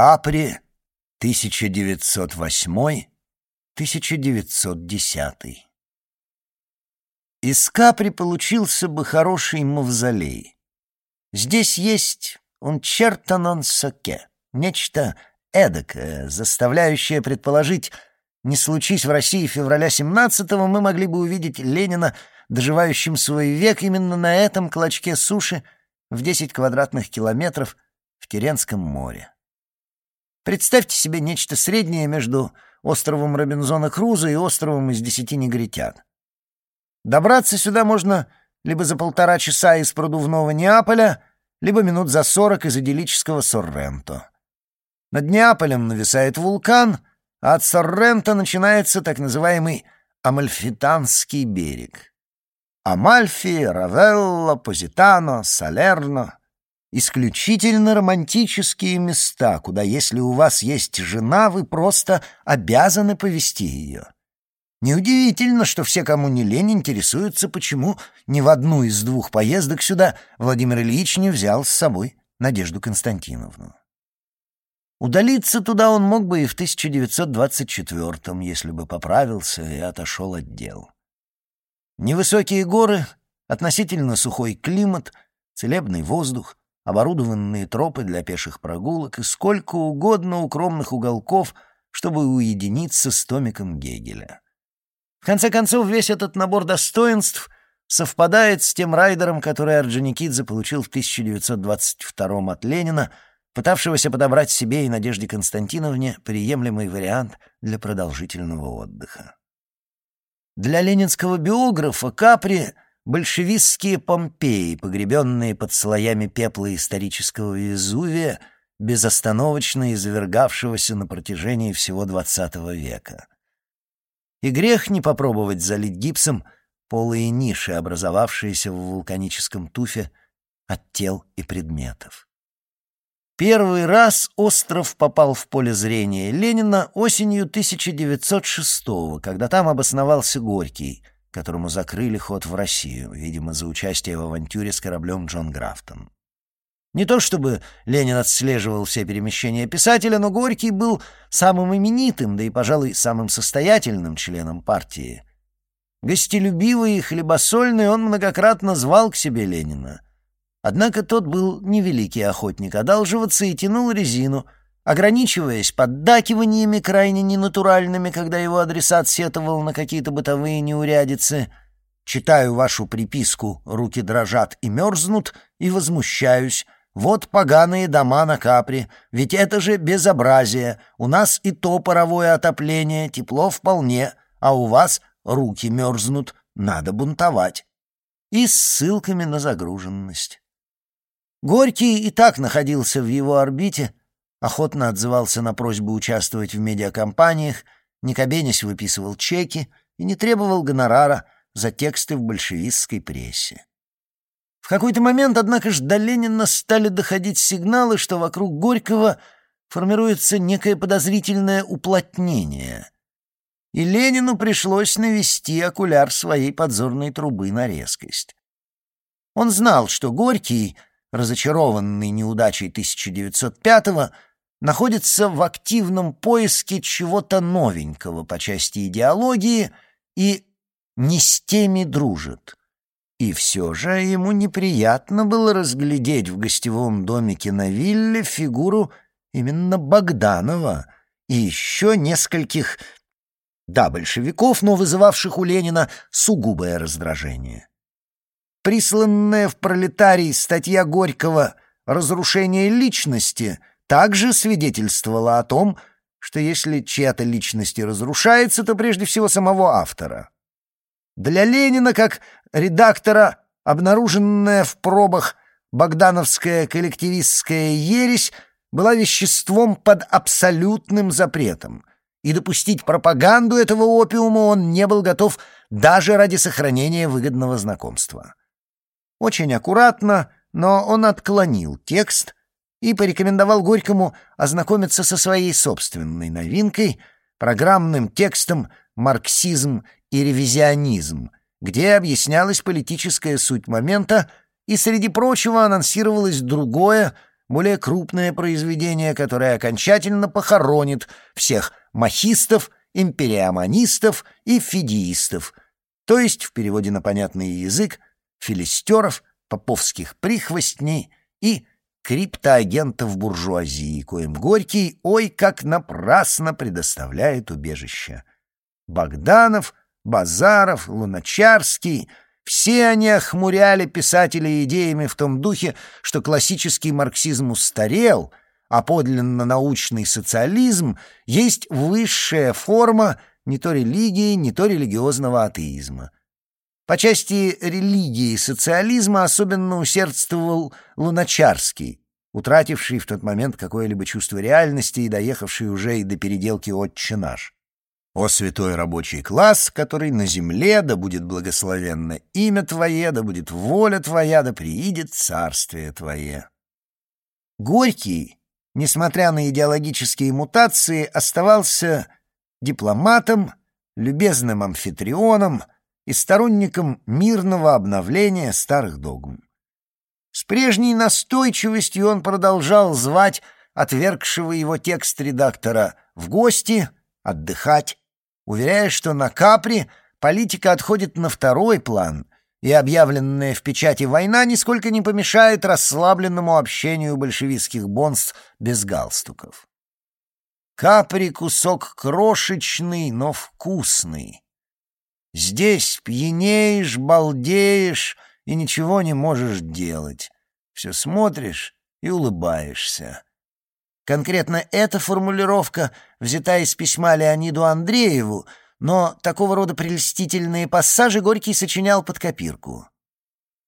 Капри, 1908-1910. Из Капри получился бы хороший мавзолей. Здесь есть он чертанон соке, нечто эдакое, заставляющее предположить, не случись в России февраля 17-го, мы могли бы увидеть Ленина, доживающим свой век именно на этом клочке суши в 10 квадратных километров в Теренском море. Представьте себе нечто среднее между островом Робинзона Круза и островом из десяти негритят. Добраться сюда можно либо за полтора часа из продувного Неаполя, либо минут за сорок из идиллического Сорренто. Над Неаполем нависает вулкан, а от Сорренто начинается так называемый Амальфитанский берег. Амальфи, Равелло, Позитано, Салерно Исключительно романтические места, куда, если у вас есть жена, вы просто обязаны повести ее. Неудивительно, что все, кому не лень, интересуются, почему ни в одну из двух поездок сюда Владимир Ильич не взял с собой Надежду Константиновну. Удалиться туда он мог бы и в 1924-м, если бы поправился и отошел от дел. Невысокие горы, относительно сухой климат, целебный воздух, оборудованные тропы для пеших прогулок и сколько угодно укромных уголков, чтобы уединиться с томиком Гегеля. В конце концов, весь этот набор достоинств совпадает с тем райдером, который Орджоникидзе получил в 1922 от Ленина, пытавшегося подобрать себе и Надежде Константиновне приемлемый вариант для продолжительного отдыха. Для ленинского биографа Капри — большевистские Помпеи, погребенные под слоями пепла исторического Везувия, безостановочно извергавшегося на протяжении всего XX века. И грех не попробовать залить гипсом полые ниши, образовавшиеся в вулканическом туфе от тел и предметов. Первый раз остров попал в поле зрения Ленина осенью 1906 когда там обосновался Горький — которому закрыли ход в Россию, видимо, за участие в авантюре с кораблем Джон Графтон. Не то чтобы Ленин отслеживал все перемещения писателя, но Горький был самым именитым, да и, пожалуй, самым состоятельным членом партии. Гостелюбивый и хлебосольный он многократно звал к себе Ленина. Однако тот был невеликий охотник одалживаться и тянул резину — ограничиваясь поддакиваниями крайне ненатуральными, когда его адресат сетовал на какие-то бытовые неурядицы. Читаю вашу приписку, руки дрожат и мерзнут, и возмущаюсь. Вот поганые дома на Капри, ведь это же безобразие. У нас и то паровое отопление, тепло вполне, а у вас руки мерзнут, надо бунтовать. И с ссылками на загруженность. Горький и так находился в его орбите, охотно отзывался на просьбу участвовать в медиакомпаниях, не кабенясь выписывал чеки и не требовал гонорара за тексты в большевистской прессе. В какой-то момент, однако ж, до Ленина стали доходить сигналы, что вокруг Горького формируется некое подозрительное уплотнение. И Ленину пришлось навести окуляр своей подзорной трубы на резкость. Он знал, что Горький, разочарованный неудачей 1905-го, находится в активном поиске чего-то новенького по части идеологии и не с теми дружит. И все же ему неприятно было разглядеть в гостевом домике на вилле фигуру именно Богданова и еще нескольких, да, большевиков, но вызывавших у Ленина сугубое раздражение. Присланная в пролетарий статья Горького «Разрушение личности» также свидетельствовала о том, что если чья-то личность и разрушается, то прежде всего самого автора. Для Ленина, как редактора, обнаруженная в пробах богдановская коллективистская ересь была веществом под абсолютным запретом, и допустить пропаганду этого опиума он не был готов даже ради сохранения выгодного знакомства. Очень аккуратно, но он отклонил текст, и порекомендовал Горькому ознакомиться со своей собственной новинкой, программным текстом «Марксизм и ревизионизм», где объяснялась политическая суть момента и, среди прочего, анонсировалось другое, более крупное произведение, которое окончательно похоронит всех махистов, империоманистов и фидиистов, то есть, в переводе на понятный язык, филистеров, поповских прихвостней и криптоагентов буржуазии, коим Горький, ой, как напрасно предоставляет убежище. Богданов, Базаров, Луначарский — все они охмуряли писателей идеями в том духе, что классический марксизм устарел, а подлинно научный социализм есть высшая форма не то религии, не то религиозного атеизма. По части религии и социализма особенно усердствовал Луначарский, утративший в тот момент какое-либо чувство реальности и доехавший уже и до переделки «Отче наш». О святой рабочий класс, который на земле, да будет благословенно имя Твое, да будет воля Твоя, да приидет царствие Твое. Горький, несмотря на идеологические мутации, оставался дипломатом, любезным амфитрионом и сторонником мирного обновления старых догм. С прежней настойчивостью он продолжал звать отвергшего его текст редактора в гости, отдыхать, уверяя, что на Капри политика отходит на второй план, и объявленная в печати война нисколько не помешает расслабленному общению большевистских бонс без галстуков. Капри — кусок крошечный, но вкусный. Здесь пьянеешь, балдеешь и ничего не можешь делать. Все смотришь и улыбаешься. Конкретно эта формулировка взята из письма Леониду Андрееву, но такого рода прелестительные пассажи Горький сочинял под копирку.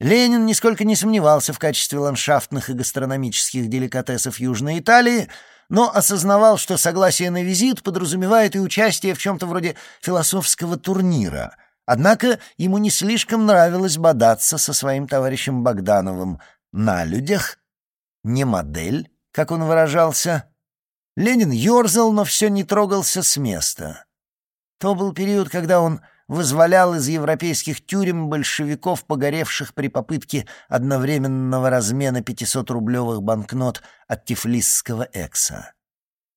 Ленин нисколько не сомневался в качестве ландшафтных и гастрономических деликатесов Южной Италии, но осознавал, что согласие на визит подразумевает и участие в чем-то вроде философского турнира. Однако ему не слишком нравилось бодаться со своим товарищем Богдановым на людях, не модель, как он выражался. Ленин ерзал, но все не трогался с места. То был период, когда он вызволял из европейских тюрем большевиков, погоревших при попытке одновременного размена 500-рублевых банкнот от тифлисского экса.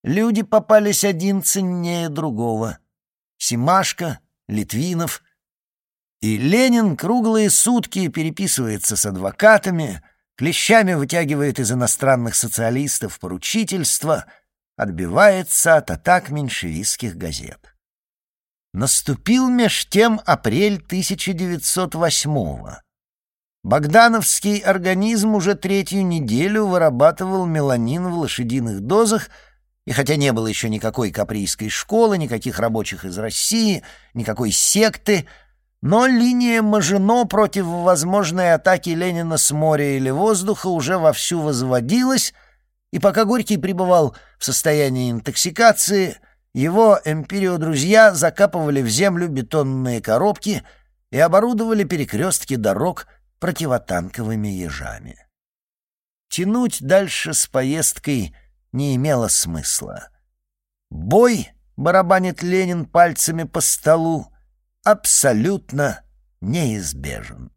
Люди попались один ценнее другого. Симашко, Литвинов. И Ленин круглые сутки переписывается с адвокатами — клещами вытягивает из иностранных социалистов поручительство, отбивается от атак меньшевистских газет. Наступил меж тем апрель 1908-го. Богдановский организм уже третью неделю вырабатывал меланин в лошадиных дозах, и хотя не было еще никакой каприйской школы, никаких рабочих из России, никакой секты — но линия Мажино против возможной атаки Ленина с моря или воздуха уже вовсю возводилась, и пока Горький пребывал в состоянии интоксикации, его эмпирио-друзья закапывали в землю бетонные коробки и оборудовали перекрестки дорог противотанковыми ежами. Тянуть дальше с поездкой не имело смысла. «Бой!» — барабанит Ленин пальцами по столу — абсолютно неизбежен.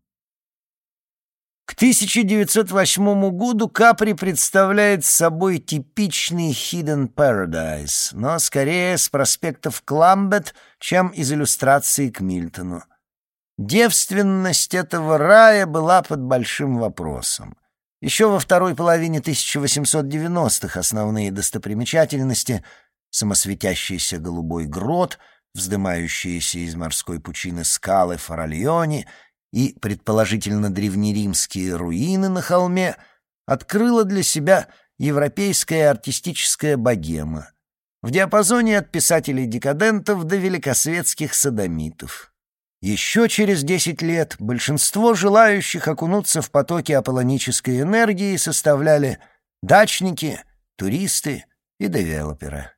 К 1908 году Капри представляет собой типичный Hidden Paradise, но скорее с проспектов Кламбет, чем из иллюстрации к Мильтону. Девственность этого рая была под большим вопросом. Еще во второй половине 1890-х основные достопримечательности — самосветящийся голубой грот — вздымающиеся из морской пучины скалы Фаральони и, предположительно, древнеримские руины на холме, открыла для себя европейская артистическая богема в диапазоне от писателей-декадентов до великосветских садомитов. Еще через десять лет большинство желающих окунуться в потоки аполлонической энергии составляли дачники, туристы и девелоперы.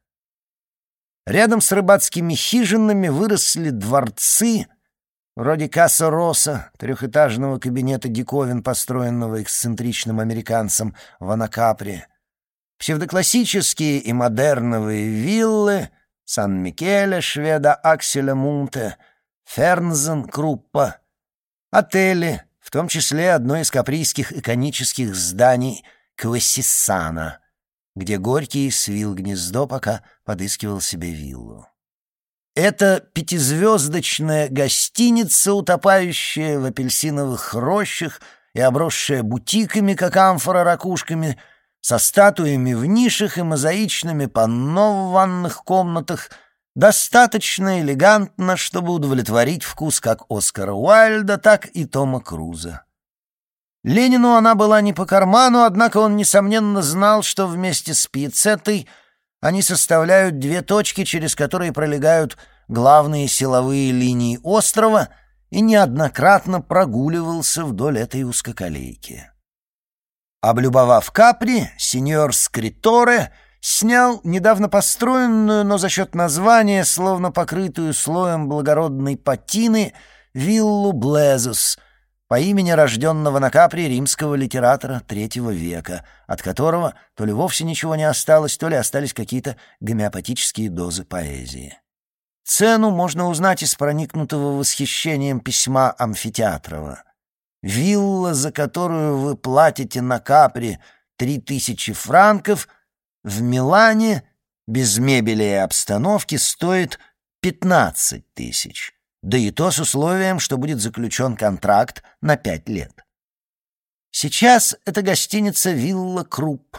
Рядом с рыбацкими хижинами выросли дворцы, вроде Касса Роса, трехэтажного кабинета диковин, построенного эксцентричным американцем в Анакапре, псевдоклассические и модерновые виллы Сан-Микеле, шведа Акселя Мунте, Фернзен Круппа, отели, в том числе одно из каприйских иконических зданий Квасисана, где Горький свил гнездо, пока подыскивал себе виллу. Это пятизвездочная гостиница, утопающая в апельсиновых рощах и обросшая бутиками, как амфора ракушками, со статуями в нишах и мозаичными панно в ванных комнатах, достаточно элегантно, чтобы удовлетворить вкус как Оскара Уайльда, так и Тома Круза. Ленину она была не по карману, однако он, несомненно, знал, что вместе с пьецетой они составляют две точки, через которые пролегают главные силовые линии острова, и неоднократно прогуливался вдоль этой узкоколейки. Облюбовав Капри, сеньор Скриторе снял недавно построенную, но за счет названия, словно покрытую слоем благородной патины, виллу Блезус — по имени рожденного на Капри римского литератора третьего века, от которого то ли вовсе ничего не осталось, то ли остались какие-то гомеопатические дозы поэзии. Цену можно узнать из проникнутого восхищением письма Амфитеатрова. «Вилла, за которую вы платите на Капри три тысячи франков, в Милане без мебели и обстановки стоит пятнадцать тысяч» да и то с условием, что будет заключен контракт на пять лет. Сейчас это гостиница «Вилла Крупп»,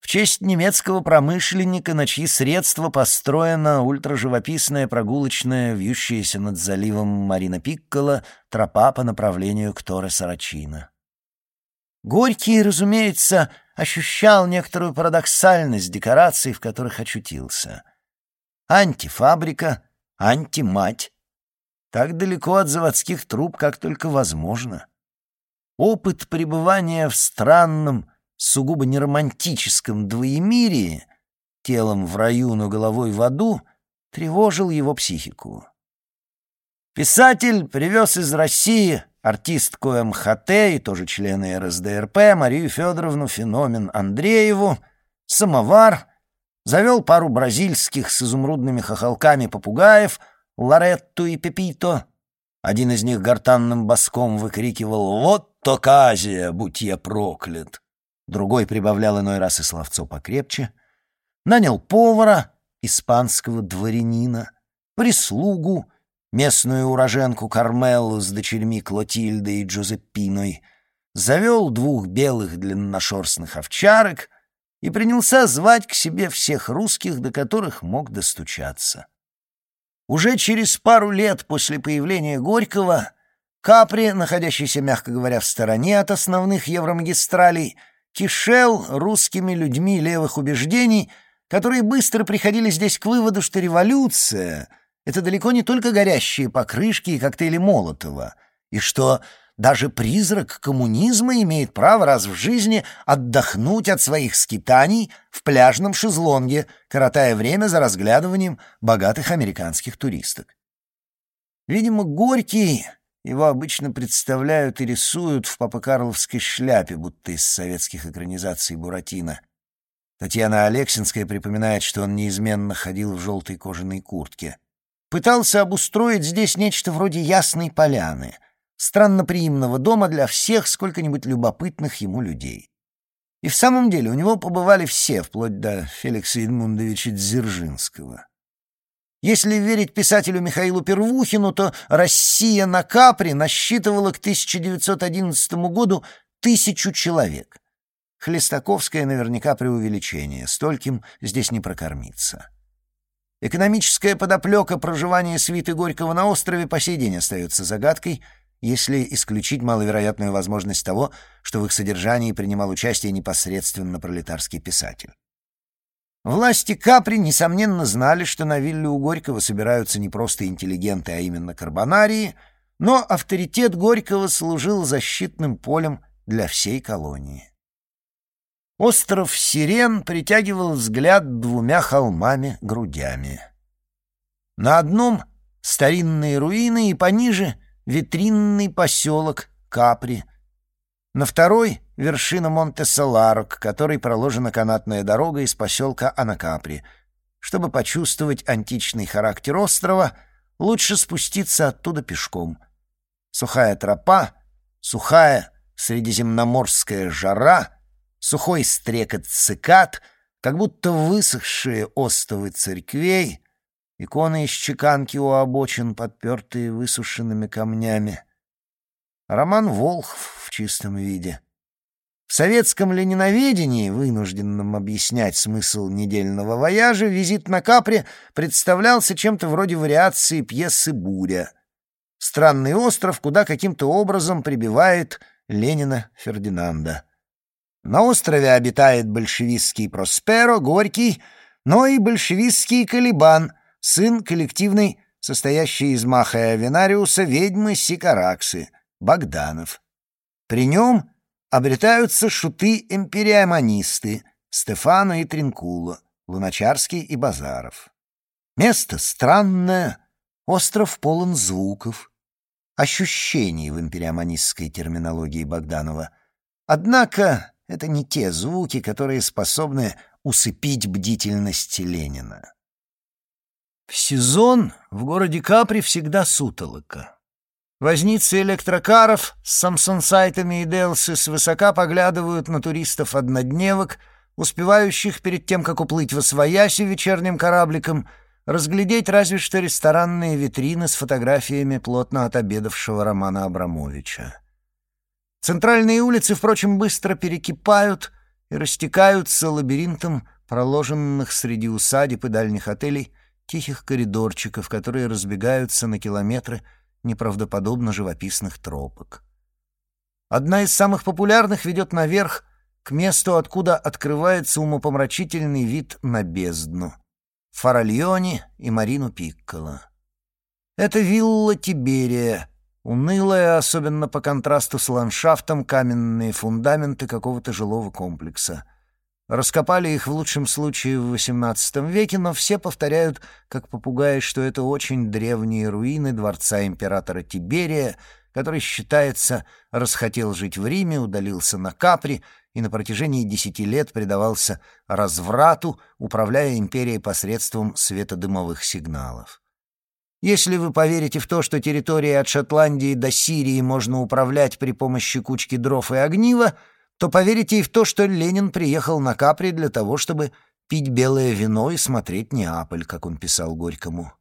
в честь немецкого промышленника, на чьи средства построена ультраживописная прогулочная, вьющаяся над заливом Марина Пиккола, тропа по направлению к Торе Сарачина. Горький, разумеется, ощущал некоторую парадоксальность декораций, в которых очутился. Антифабрика, антимать, так далеко от заводских труб, как только возможно. Опыт пребывания в странном, сугубо неромантическом двоемирии, телом в раю, но головой в аду, тревожил его психику. Писатель привез из России артистку МХТ и тоже члены РСДРП Марию Федоровну Феномен Андрееву, самовар, завел пару бразильских с изумрудными хохолками попугаев — Лоретту и Пепито. Один из них гортанным боском выкрикивал «Вот то казия, будь я проклят!» Другой прибавлял иной раз и словцо покрепче. Нанял повара, испанского дворянина, прислугу, местную уроженку Кармеллу с дочерьми Клотильдой и Джузеппиной, завел двух белых длинношерстных овчарок и принялся звать к себе всех русских, до которых мог достучаться. Уже через пару лет после появления Горького Капри, находящийся, мягко говоря, в стороне от основных евромагистралей, кишел русскими людьми левых убеждений, которые быстро приходили здесь к выводу, что революция — это далеко не только горящие покрышки и коктейли Молотова, и что даже призрак коммунизма имеет право раз в жизни отдохнуть от своих скитаний в пляжном шезлонге, коротая время за разглядыванием богатых американских туристок. Видимо, Горький его обычно представляют и рисуют в папокарловской шляпе, будто из советских экранизаций Буратино. Татьяна Алексинская припоминает, что он неизменно ходил в желтой кожаной куртке. Пытался обустроить здесь нечто вроде ясной поляны — странноприимного дома для всех сколько-нибудь любопытных ему людей. И в самом деле у него побывали все, вплоть до Феликса Едмундовича Дзержинского. Если верить писателю Михаилу Первухину, то Россия на Капри насчитывала к 1911 году тысячу человек. Хлестаковское наверняка преувеличение, стольким здесь не прокормиться. Экономическая подоплека проживания свиты Горького на острове по сей день остается загадкой — если исключить маловероятную возможность того, что в их содержании принимал участие непосредственно пролетарский писатель. Власти Капри, несомненно, знали, что на вилле у Горького собираются не просто интеллигенты, а именно карбонарии, но авторитет Горького служил защитным полем для всей колонии. Остров Сирен притягивал взгляд двумя холмами-грудями. На одном — старинные руины, и пониже — витринный поселок Капри. На второй — вершина Монте-Соларо, к которой проложена канатная дорога из поселка Анакапри. Чтобы почувствовать античный характер острова, лучше спуститься оттуда пешком. Сухая тропа, сухая средиземноморская жара, сухой стрекот цикад, как будто высохшие остовы церквей, иконы из чеканки у обочин, подпертые высушенными камнями. Роман Волхв в чистом виде. В советском лениноведении, вынужденном объяснять смысл недельного вояжа, визит на Капри представлялся чем-то вроде вариации пьесы «Буря». Странный остров, куда каким-то образом прибивает Ленина Фердинанда. На острове обитает большевистский Просперо, Горький, но и большевистский Калибан, сын коллективной, состоящей из Маха и Авенариуса, ведьмы Сикараксы, Богданов. При нем обретаются шуты-эмпириамонисты Стефано и Тринкуло, Луначарский и Базаров. Место странное, остров полон звуков, ощущений в империамонистской терминологии Богданова. Однако это не те звуки, которые способны усыпить бдительность Ленина. В сезон в городе Капри всегда сутолока. Возницы электрокаров с самсонсайтами и делсы свысока поглядывают на туристов-однодневок, успевающих перед тем, как уплыть в Освояси вечерним корабликом, разглядеть разве что ресторанные витрины с фотографиями плотно отобедавшего Романа Абрамовича. Центральные улицы, впрочем, быстро перекипают и растекаются лабиринтом проложенных среди усадеб и дальних отелей тихих коридорчиков, которые разбегаются на километры неправдоподобно живописных тропок. Одна из самых популярных ведет наверх к месту, откуда открывается умопомрачительный вид на бездну — Фаральоне и Марину Пикколо. Это вилла Тиберия, Унылые, особенно по контрасту с ландшафтом, каменные фундаменты какого-то жилого комплекса. Раскопали их в лучшем случае в XVIII веке, но все повторяют, как попугаи, что это очень древние руины дворца императора Тиберия, который, считается, расхотел жить в Риме, удалился на Капри и на протяжении десяти лет предавался разврату, управляя империей посредством светодымовых сигналов. Если вы поверите в то, что территорией от Шотландии до Сирии можно управлять при помощи кучки дров и огнива, то поверите и в то, что Ленин приехал на Капри для того, чтобы пить белое вино и смотреть Неаполь, как он писал Горькому.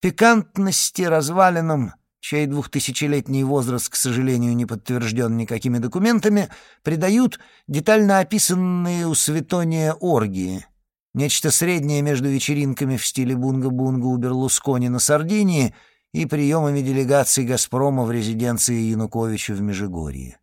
Пикантности развалинам, чей двухтысячелетний возраст, к сожалению, не подтвержден никакими документами, придают детально описанные у Светония оргии — Нечто среднее между вечеринками в стиле бунга-бунга у Берлускони на Сардинии и приемами делегаций «Газпрома» в резиденции Януковича в Межигорье.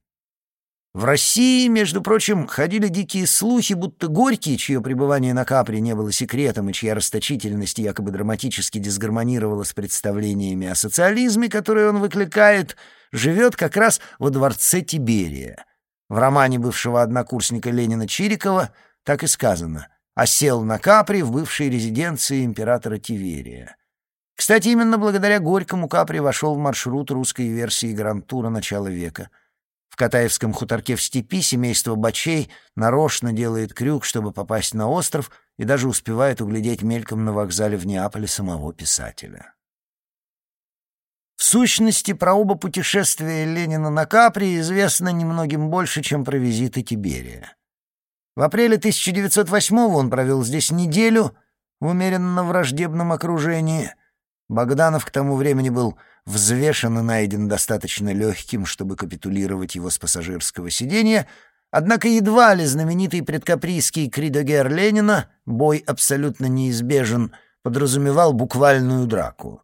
В России, между прочим, ходили дикие слухи, будто Горький, чье пребывание на Капре не было секретом и чья расточительность якобы драматически дисгармонировала с представлениями о социализме, которые он выкликает, живет как раз во дворце Тиберия. В романе бывшего однокурсника Ленина Чирикова так и сказано — осел на Капри в бывшей резиденции императора Тиверия. Кстати, именно благодаря Горькому Капри вошел в маршрут русской версии Грантура начала века. Катаевском хуторке в степи семейство Бачей нарочно делает крюк, чтобы попасть на остров, и даже успевает углядеть мельком на вокзале в Неаполе самого писателя. В сущности, про оба путешествия Ленина на Капри известно немногим больше, чем про визиты Тиберия. В апреле 1908-го он провел здесь неделю в умеренно враждебном окружении. Богданов к тому времени был взвешен и найден достаточно легким, чтобы капитулировать его с пассажирского сиденья, однако едва ли знаменитый предкаприйский кридогер Ленина, бой абсолютно неизбежен, подразумевал буквальную драку.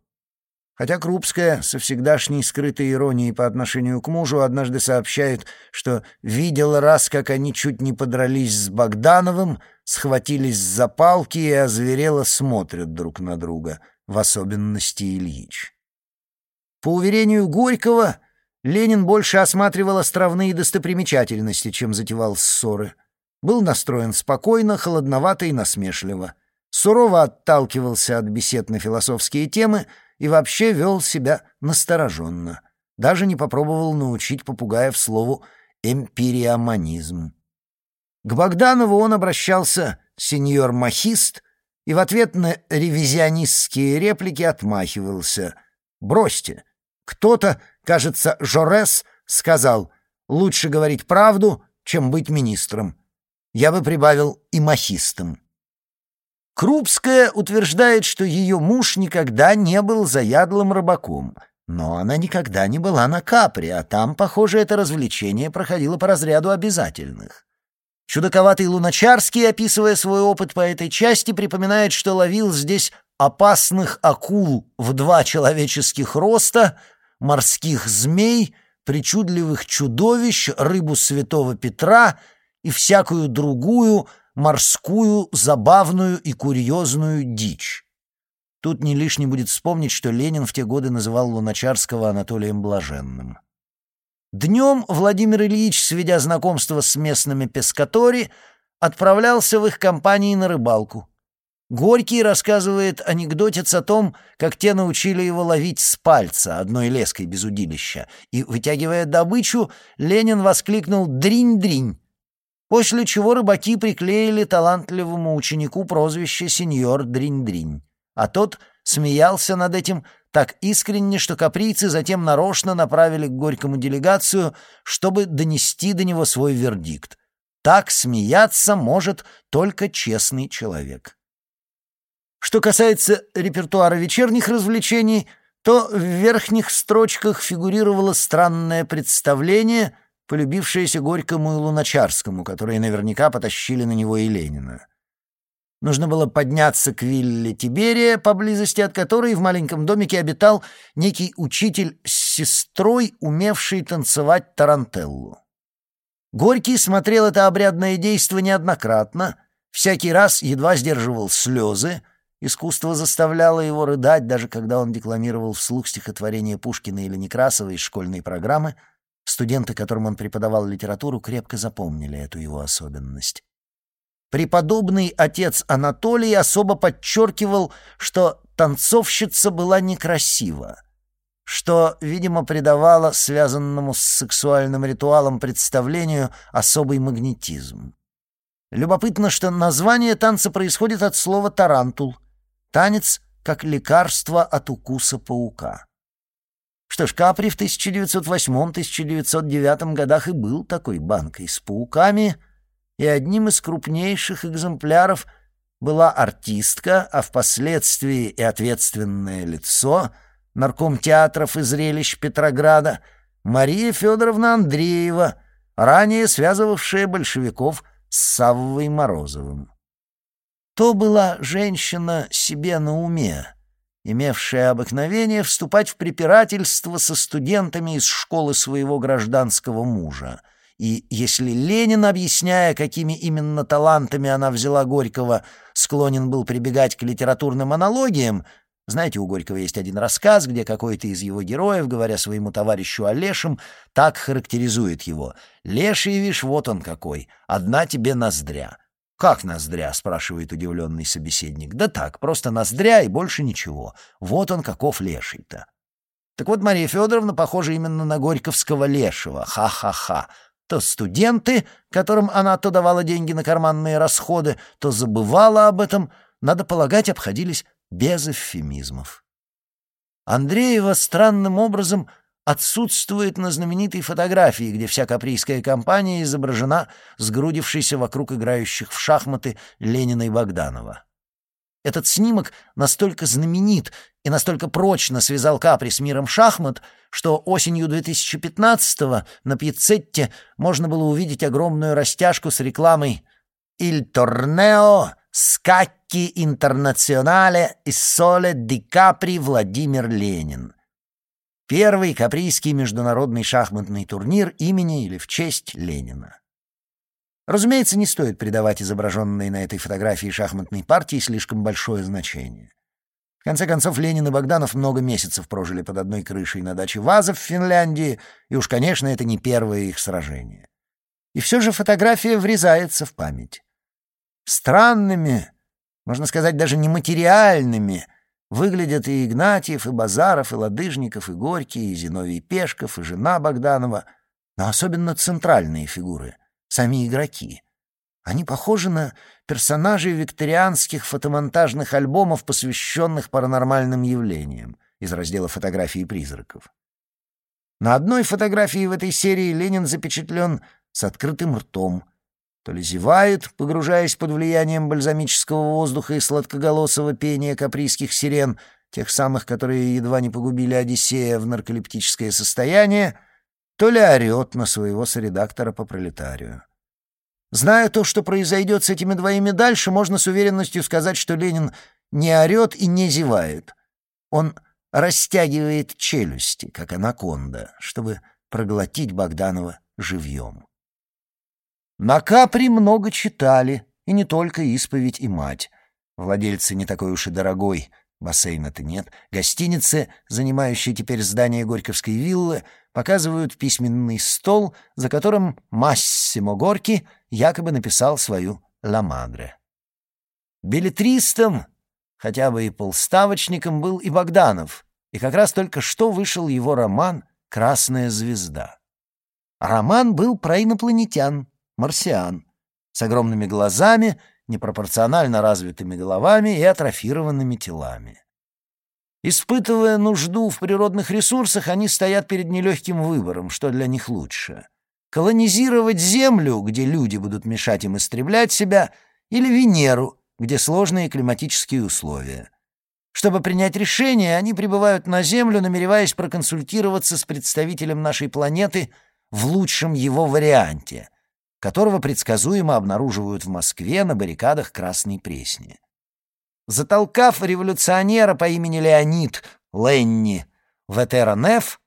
Хотя Крупская со всегдашней скрытой иронией по отношению к мужу однажды сообщает, что видела раз, как они чуть не подрались с Богдановым, схватились за палки и озверело смотрят друг на друга, в особенности Ильич. По уверению Горького, Ленин больше осматривал островные достопримечательности, чем затевал ссоры. Был настроен спокойно, холодновато и насмешливо. Сурово отталкивался от бесед на философские темы — и вообще вел себя настороженно. Даже не попробовал научить попугаев слову «эмпириоманизм». К Богданову он обращался «сеньор Махист» и в ответ на ревизионистские реплики отмахивался. «Бросьте! Кто-то, кажется, Жорес, сказал, лучше говорить правду, чем быть министром. Я бы прибавил и махистом. Крупская утверждает, что ее муж никогда не был заядлым рыбаком, но она никогда не была на Капри, а там, похоже, это развлечение проходило по разряду обязательных. Чудаковатый Луначарский, описывая свой опыт по этой части, припоминает, что ловил здесь опасных акул в два человеческих роста, морских змей, причудливых чудовищ, рыбу святого Петра и всякую другую морскую, забавную и курьезную дичь. Тут не лишне будет вспомнить, что Ленин в те годы называл Луначарского Анатолием Блаженным. Днем Владимир Ильич, сведя знакомство с местными пескатори, отправлялся в их компании на рыбалку. Горький рассказывает анекдотец о том, как те научили его ловить с пальца одной леской без удилища, и, вытягивая добычу, Ленин воскликнул «дринь-дринь», после чего рыбаки приклеили талантливому ученику прозвище «сеньор Дринь-Дринь», а тот смеялся над этим так искренне, что каприйцы затем нарочно направили к Горькому делегацию, чтобы донести до него свой вердикт. Так смеяться может только честный человек. Что касается репертуара вечерних развлечений, то в верхних строчках фигурировало странное представление, полюбившееся Горькому и Луначарскому, которые наверняка потащили на него и Ленина. Нужно было подняться к вилле Тиберия, поблизости от которой в маленьком домике обитал некий учитель с сестрой, умевший танцевать тарантеллу. Горький смотрел это обрядное действо неоднократно, всякий раз едва сдерживал слезы, искусство заставляло его рыдать, даже когда он декламировал вслух стихотворение Пушкина или Некрасова из школьной программы. Студенты, которым он преподавал литературу, крепко запомнили эту его особенность. Преподобный отец Анатолий особо подчеркивал, что танцовщица была некрасива, что, видимо, придавало связанному с сексуальным ритуалом представлению особый магнетизм. Любопытно, что название танца происходит от слова «тарантул». Танец как лекарство от укуса паука. Что ж, Капри в 1908-1909 годах и был такой банкой с пауками — и одним из крупнейших экземпляров была артистка, а впоследствии и ответственное лицо нарком театров и зрелищ Петрограда Мария Федоровна Андреева, ранее связывавшая большевиков с Саввой Морозовым. То была женщина себе на уме, имевшая обыкновение вступать в препирательство со студентами из школы своего гражданского мужа — и если Ленин, объясняя, какими именно талантами она взяла Горького, склонен был прибегать к литературным аналогиям, знаете, у Горького есть один рассказ, где какой-то из его героев, говоря своему товарищу о Лешем, так характеризует его. «Леший, вишь, вот он какой, одна тебе ноздря». «Как ноздря?» — спрашивает удивленный собеседник. «Да так, просто ноздря и больше ничего. Вот он каков леший-то». Так вот, Мария Федоровна похожа именно на Горьковского лешего. Ха-ха-ха то студенты, которым она то давала деньги на карманные расходы, то забывала об этом, надо полагать, обходились без эвфемизмов. Андреева странным образом отсутствует на знаменитой фотографии, где вся каприйская компания изображена сгрудившейся вокруг играющих в шахматы Ленина и Богданова. Этот снимок настолько знаменит и настолько прочно связал Капри с миром шахмат, что осенью 2015-го на Пьецетте можно было увидеть огромную растяжку с рекламой «Il torneo scacchi internazionale и Sole di Capri Владимир Ленин». Первый каприйский международный шахматный турнир имени или в честь Ленина. Разумеется, не стоит придавать изображенной на этой фотографии шахматной партии слишком большое значение. В конце концов, Ленин и Богданов много месяцев прожили под одной крышей на даче Вазов в Финляндии, и уж, конечно, это не первое их сражение. И все же фотография врезается в память. Странными, можно сказать, даже нематериальными, выглядят и Игнатьев, и Базаров, и Ладыжников, и Горький, и Зиновий Пешков, и жена Богданова, но особенно центральные фигуры — сами игроки. Они похожи на персонажей викторианских фотомонтажных альбомов, посвященных паранормальным явлениям из раздела фотографии призраков. На одной фотографии в этой серии Ленин запечатлен с открытым ртом, то ли зевает, погружаясь под влиянием бальзамического воздуха и сладкоголосого пения каприйских сирен, тех самых, которые едва не погубили Одиссея в нарколептическое состояние, то ли орет на своего соредактора по пролетарию. Зная то, что произойдет с этими двоими дальше, можно с уверенностью сказать, что Ленин не орет и не зевает. Он растягивает челюсти, как анаконда, чтобы проглотить Богданова живьем. На Капри много читали, и не только исповедь и мать. Владельцы не такой уж и дорогой, бассейна-то нет. Гостиницы, занимающие теперь здание Горьковской виллы, показывают письменный стол, за которым Массимо Горки якобы написал свою «Ла Мадре». Билетристом, хотя бы и полставочником, был и Богданов, и как раз только что вышел его роман «Красная звезда». Роман был про инопланетян, марсиан, с огромными глазами, непропорционально развитыми головами и атрофированными телами. Испытывая нужду в природных ресурсах, они стоят перед нелегким выбором, что для них лучше. Колонизировать Землю, где люди будут мешать им истреблять себя, или Венеру, где сложные климатические условия. Чтобы принять решение, они прибывают на Землю, намереваясь проконсультироваться с представителем нашей планеты в лучшем его варианте, которого предсказуемо обнаруживают в Москве на баррикадах Красной Пресни. Затолкав революционера по имени Леонид Ленни в Этеронеф,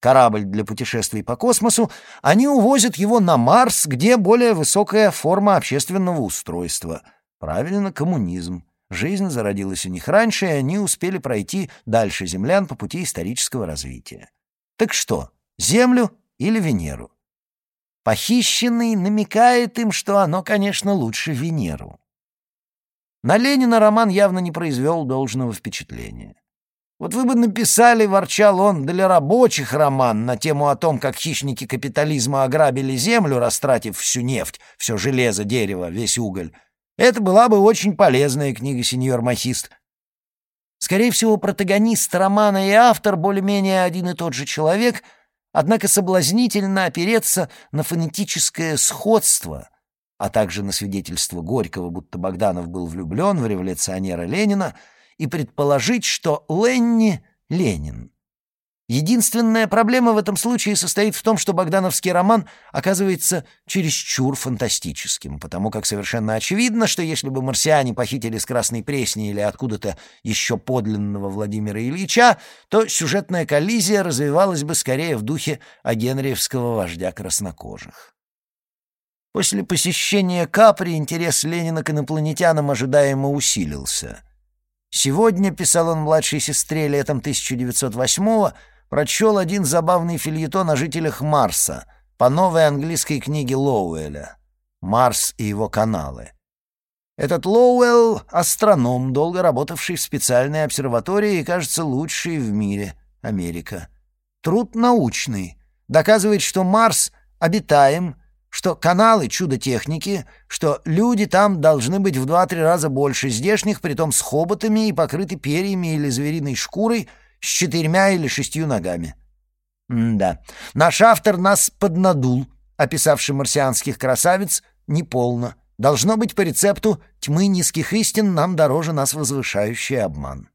корабль для путешествий по космосу, они увозят его на Марс, где более высокая форма общественного устройства. Правильно, коммунизм. Жизнь зародилась у них раньше, и они успели пройти дальше землян по пути исторического развития. Так что, Землю или Венеру? Похищенный намекает им, что оно, конечно, лучше Венеру. На Ленина роман явно не произвел должного впечатления. Вот вы бы написали, ворчал он, для рабочих роман на тему о том, как хищники капитализма ограбили землю, растратив всю нефть, все железо, дерево, весь уголь. Это была бы очень полезная книга, сеньор Махист. Скорее всего, протагонист романа и автор более-менее один и тот же человек — Однако соблазнительно опереться на фонетическое сходство, а также на свидетельство Горького, будто Богданов был влюблен в революционера Ленина, и предположить, что Ленни — Ленин. Единственная проблема в этом случае состоит в том, что богдановский роман оказывается чересчур фантастическим, потому как совершенно очевидно, что если бы марсиане похитили с Красной Пресни или откуда-то еще подлинного Владимира Ильича, то сюжетная коллизия развивалась бы скорее в духе агенриевского вождя краснокожих. После посещения Капри интерес Ленина к инопланетянам ожидаемо усилился. Сегодня, писал он младшей сестре летом 1908 прочел один забавный фильетон о жителях Марса по новой английской книге Лоуэлля «Марс и его каналы». Этот Лоуэлл — астроном, долго работавший в специальной обсерватории и, кажется, лучший в мире, Америка. Труд научный, доказывает, что Марс обитаем, что каналы — чудо техники, что люди там должны быть в два-три раза больше здешних, притом с хоботами и покрыты перьями или звериной шкурой — с четырьмя или шестью ногами. М-да, наш автор нас поднадул, описавший марсианских красавиц, неполно. Должно быть по рецепту «тьмы низких истин нам дороже нас возвышающий обман».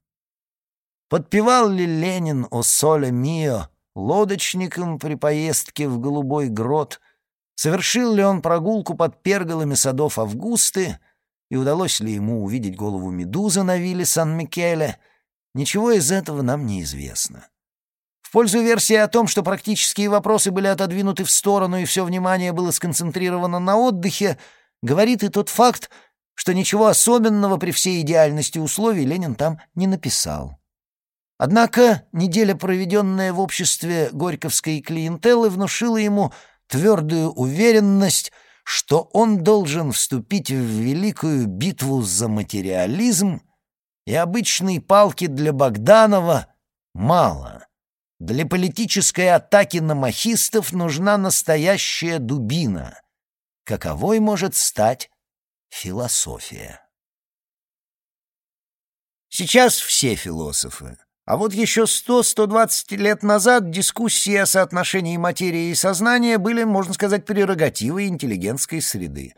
Подпевал ли Ленин о соле мио лодочником при поездке в Голубой грот? Совершил ли он прогулку под перголами садов Августы? И удалось ли ему увидеть голову медузы на вилле Сан-Микеле — Ничего из этого нам не известно. В пользу версии о том, что практические вопросы были отодвинуты в сторону и все внимание было сконцентрировано на отдыхе, говорит и тот факт, что ничего особенного при всей идеальности условий Ленин там не написал. Однако неделя, проведенная в обществе горьковской клиентелы, внушила ему твердую уверенность, что он должен вступить в великую битву за материализм и обычной палки для Богданова мало. Для политической атаки на махистов нужна настоящая дубина. Каковой может стать философия? Сейчас все философы. А вот еще 100-120 лет назад дискуссии о соотношении материи и сознания были, можно сказать, прерогативой интеллигентской среды.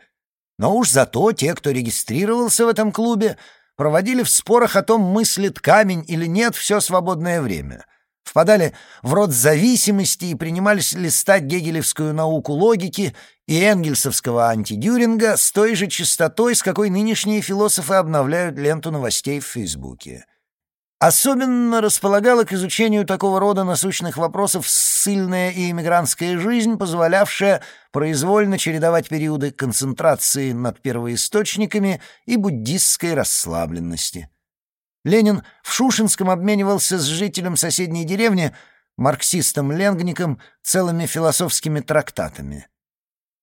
Но уж зато те, кто регистрировался в этом клубе, проводили в спорах о том, мыслит камень или нет все свободное время — впадали в род зависимости и принимались листать гегелевскую науку логики и энгельсовского антидюринга с той же частотой, с какой нынешние философы обновляют ленту новостей в Фейсбуке. Особенно располагала к изучению такого рода насущных вопросов ссыльная и иммигрантская жизнь, позволявшая произвольно чередовать периоды концентрации над первоисточниками и буддистской расслабленности. Ленин в Шушинском обменивался с жителем соседней деревни, марксистом Ленгником, целыми философскими трактатами.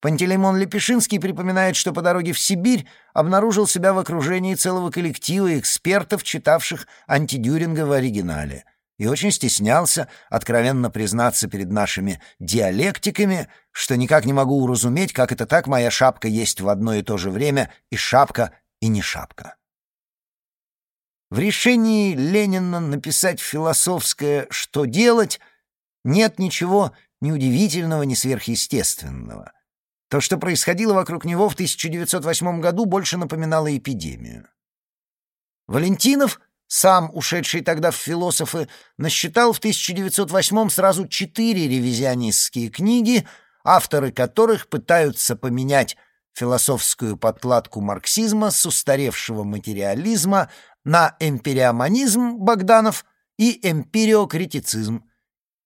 Пантелеймон Лепешинский припоминает, что по дороге в Сибирь обнаружил себя в окружении целого коллектива экспертов, читавших антидюринга в оригинале, и очень стеснялся откровенно признаться перед нашими диалектиками, что никак не могу уразуметь, как это так моя шапка есть в одно и то же время и шапка, и не шапка. В решении Ленина написать философское «что делать» нет ничего ни удивительного, ни сверхъестественного. То, что происходило вокруг него в 1908 году, больше напоминало эпидемию. Валентинов, сам ушедший тогда в философы, насчитал в 1908 сразу четыре ревизионистские книги, авторы которых пытаются поменять философскую подкладку марксизма с устаревшего материализма на эмпириоманизм Богданов и эмпириокритицизм.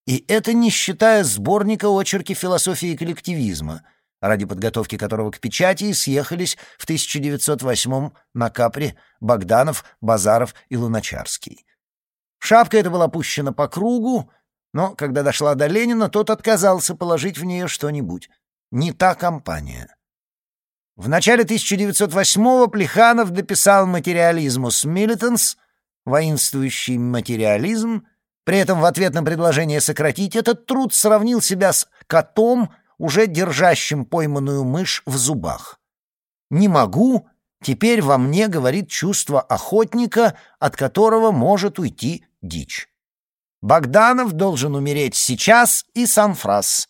И это не считая сборника очерки философии коллективизма, ради подготовки которого к печати съехались в 1908 на Капре Богданов, Базаров и Луначарский. Шапка эта была пущена по кругу, но когда дошла до Ленина, тот отказался положить в нее что-нибудь. Не та компания. В начале 1908-го Плеханов дописал материализмус милитанс, воинствующий материализм, при этом в ответ на предложение сократить этот труд сравнил себя с котом, уже держащим пойманную мышь в зубах. «Не могу, теперь во мне говорит чувство охотника, от которого может уйти дичь. Богданов должен умереть сейчас и Санфрас.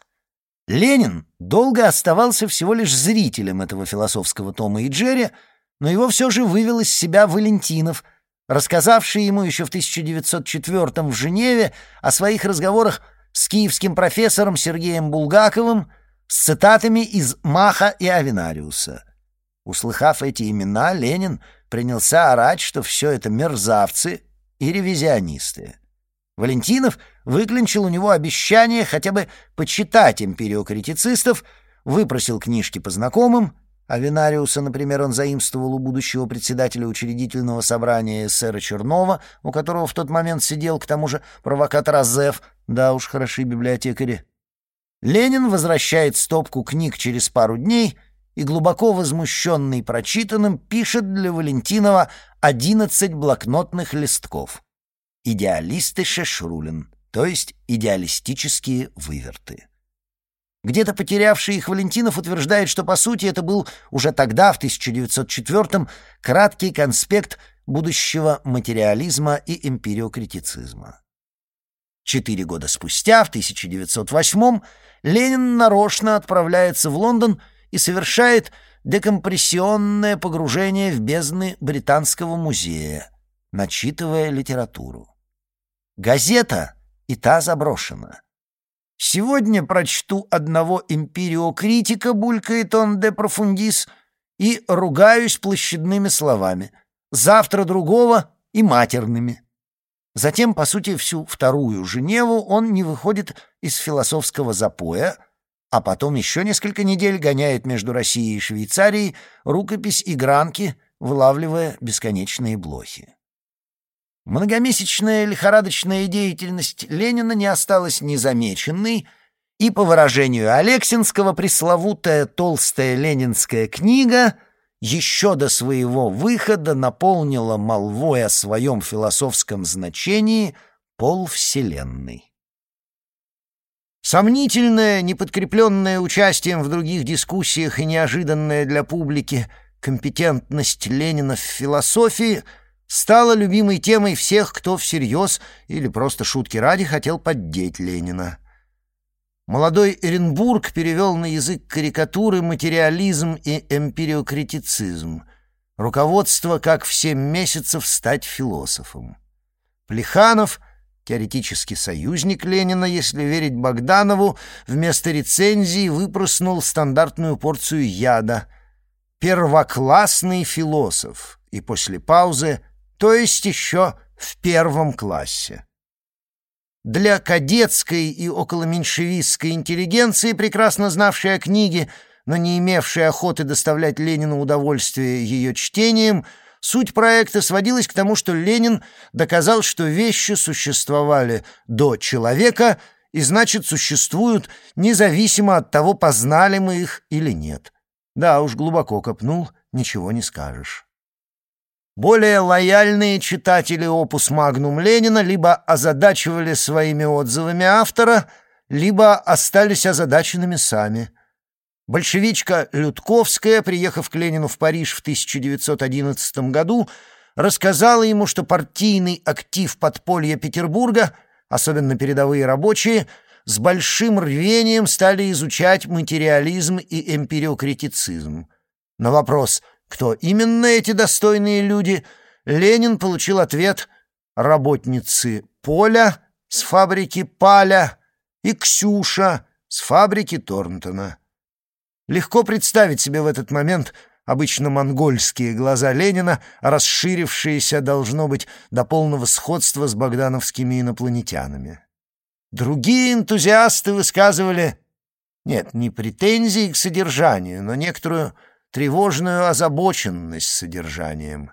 Ленин долго оставался всего лишь зрителем этого философского Тома и Джерри, но его все же вывел из себя Валентинов, рассказавший ему еще в 1904 в Женеве о своих разговорах с киевским профессором Сергеем Булгаковым с цитатами из Маха и Авинариуса. Услыхав эти имена, Ленин принялся орать, что все это мерзавцы и ревизионисты. Валентинов выклинчил у него обещание хотя бы почитать империокритицистов, выпросил книжки по знакомым, а Винариуса, например, он заимствовал у будущего председателя учредительного собрания сэра Чернова, у которого в тот момент сидел, к тому же, провокатор Азеф, да уж хороши библиотекари. Ленин возвращает стопку книг через пару дней и, глубоко возмущенный прочитанным, пишет для Валентинова одиннадцать блокнотных листков идеалисты Шешрулин, то есть идеалистические выверты. Где-то потерявший их Валентинов утверждает, что, по сути, это был уже тогда, в 1904-м, краткий конспект будущего материализма и эмпириокритицизма. Четыре года спустя, в 1908-м, Ленин нарочно отправляется в Лондон и совершает декомпрессионное погружение в бездны Британского музея, начитывая литературу. Газета и та заброшена. Сегодня прочту одного империокритика, булькает он де профундис, и ругаюсь площадными словами. Завтра другого и матерными. Затем, по сути, всю вторую Женеву он не выходит из философского запоя, а потом еще несколько недель гоняет между Россией и Швейцарией рукопись и гранки, вылавливая бесконечные блохи. Многомесячная лихорадочная деятельность Ленина не осталась незамеченной, и, по выражению Алексинского, пресловутая толстая ленинская книга еще до своего выхода наполнила молвой о своем философском значении полвселенной. Сомнительное, неподкрепленное участием в других дискуссиях и неожиданная для публики компетентность Ленина в философии — стала любимой темой всех, кто всерьез или просто шутки ради хотел поддеть Ленина. Молодой Эренбург перевел на язык карикатуры материализм и эмпириокритицизм, руководство, как в семь месяцев стать философом. Плеханов, теоретический союзник Ленина, если верить Богданову, вместо рецензии выпроснул стандартную порцию яда. Первоклассный философ. И после паузы то есть еще в первом классе. Для кадетской и околоменьшевистской интеллигенции, прекрасно знавшей о книге, но не имевшей охоты доставлять Ленину удовольствие ее чтением, суть проекта сводилась к тому, что Ленин доказал, что вещи существовали до человека и, значит, существуют независимо от того, познали мы их или нет. Да уж, глубоко копнул, ничего не скажешь. Более лояльные читатели опус «Магнум Ленина» либо озадачивали своими отзывами автора, либо остались озадаченными сами. Большевичка Людковская, приехав к Ленину в Париж в 1911 году, рассказала ему, что партийный актив подполья Петербурга, особенно передовые рабочие, с большим рвением стали изучать материализм и эмпириокритицизм. На вопрос кто именно эти достойные люди, Ленин получил ответ «работницы Поля с фабрики Паля и Ксюша с фабрики Торнтона». Легко представить себе в этот момент обычно монгольские глаза Ленина, расширившиеся, должно быть, до полного сходства с богдановскими инопланетянами. Другие энтузиасты высказывали, нет, не претензии к содержанию, но некоторую тревожную озабоченность содержанием.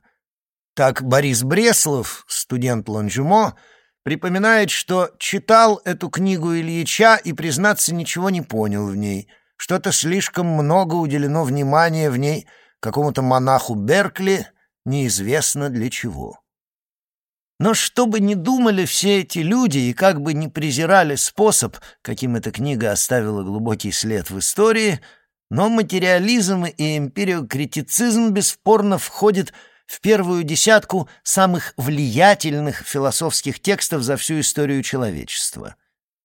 Так Борис Бреслов, студент Лонжумо, припоминает, что читал эту книгу Ильича и, признаться, ничего не понял в ней. Что-то слишком много уделено внимания в ней какому-то монаху Беркли, неизвестно для чего. Но что бы ни думали все эти люди и как бы ни презирали способ, каким эта книга оставила глубокий след в истории — но материализм и эмпириокритицизм бесспорно входят в первую десятку самых влиятельных философских текстов за всю историю человечества.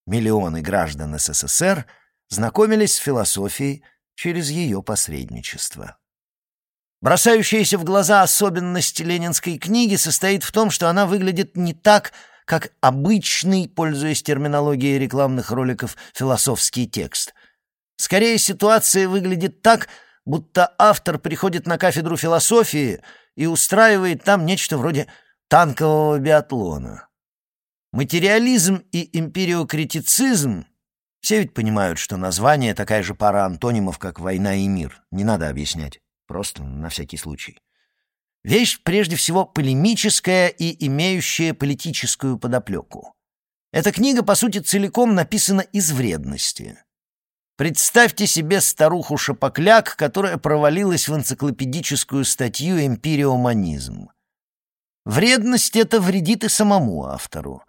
Миллионы граждан СССР знакомились с философией через ее посредничество. Бросающаяся в глаза особенность ленинской книги состоит в том, что она выглядит не так, как обычный, пользуясь терминологией рекламных роликов, философский текст — Скорее, ситуация выглядит так, будто автор приходит на кафедру философии и устраивает там нечто вроде танкового биатлона. Материализм и империокритицизм все ведь понимают, что название такая же пара антонимов, как «война» и «мир». Не надо объяснять. Просто на всякий случай. Вещь, прежде всего, полемическая и имеющая политическую подоплеку. Эта книга, по сути, целиком написана из вредности. Представьте себе старуху Шапокляк, которая провалилась в энциклопедическую статью «Эмпириоманизм». Вредность это вредит и самому автору.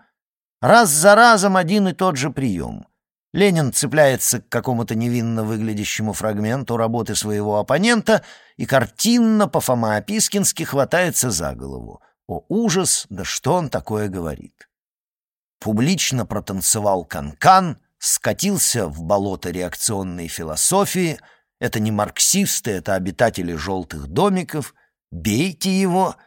Раз за разом один и тот же прием. Ленин цепляется к какому-то невинно выглядящему фрагменту работы своего оппонента и картинно по-фомаопискински хватается за голову. О, ужас, да что он такое говорит? Публично протанцевал канкан, -кан, скатился в болото реакционной философии. Это не марксисты, это обитатели желтых домиков. Бейте его.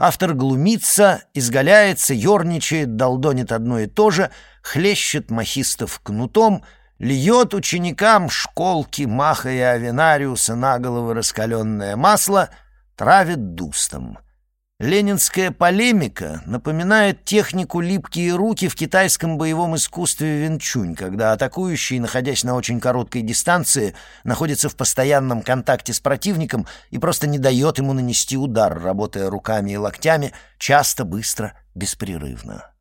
Автор глумится, изгаляется, ерничает, долдонит одно и то же, хлещет махистов кнутом, льет ученикам школки Маха и Авенариуса на головы раскаленное масло, травит дустом — Ленинская полемика напоминает технику «липкие руки» в китайском боевом искусстве венчунь, когда атакующий, находясь на очень короткой дистанции, находится в постоянном контакте с противником и просто не дает ему нанести удар, работая руками и локтями, часто, быстро, беспрерывно.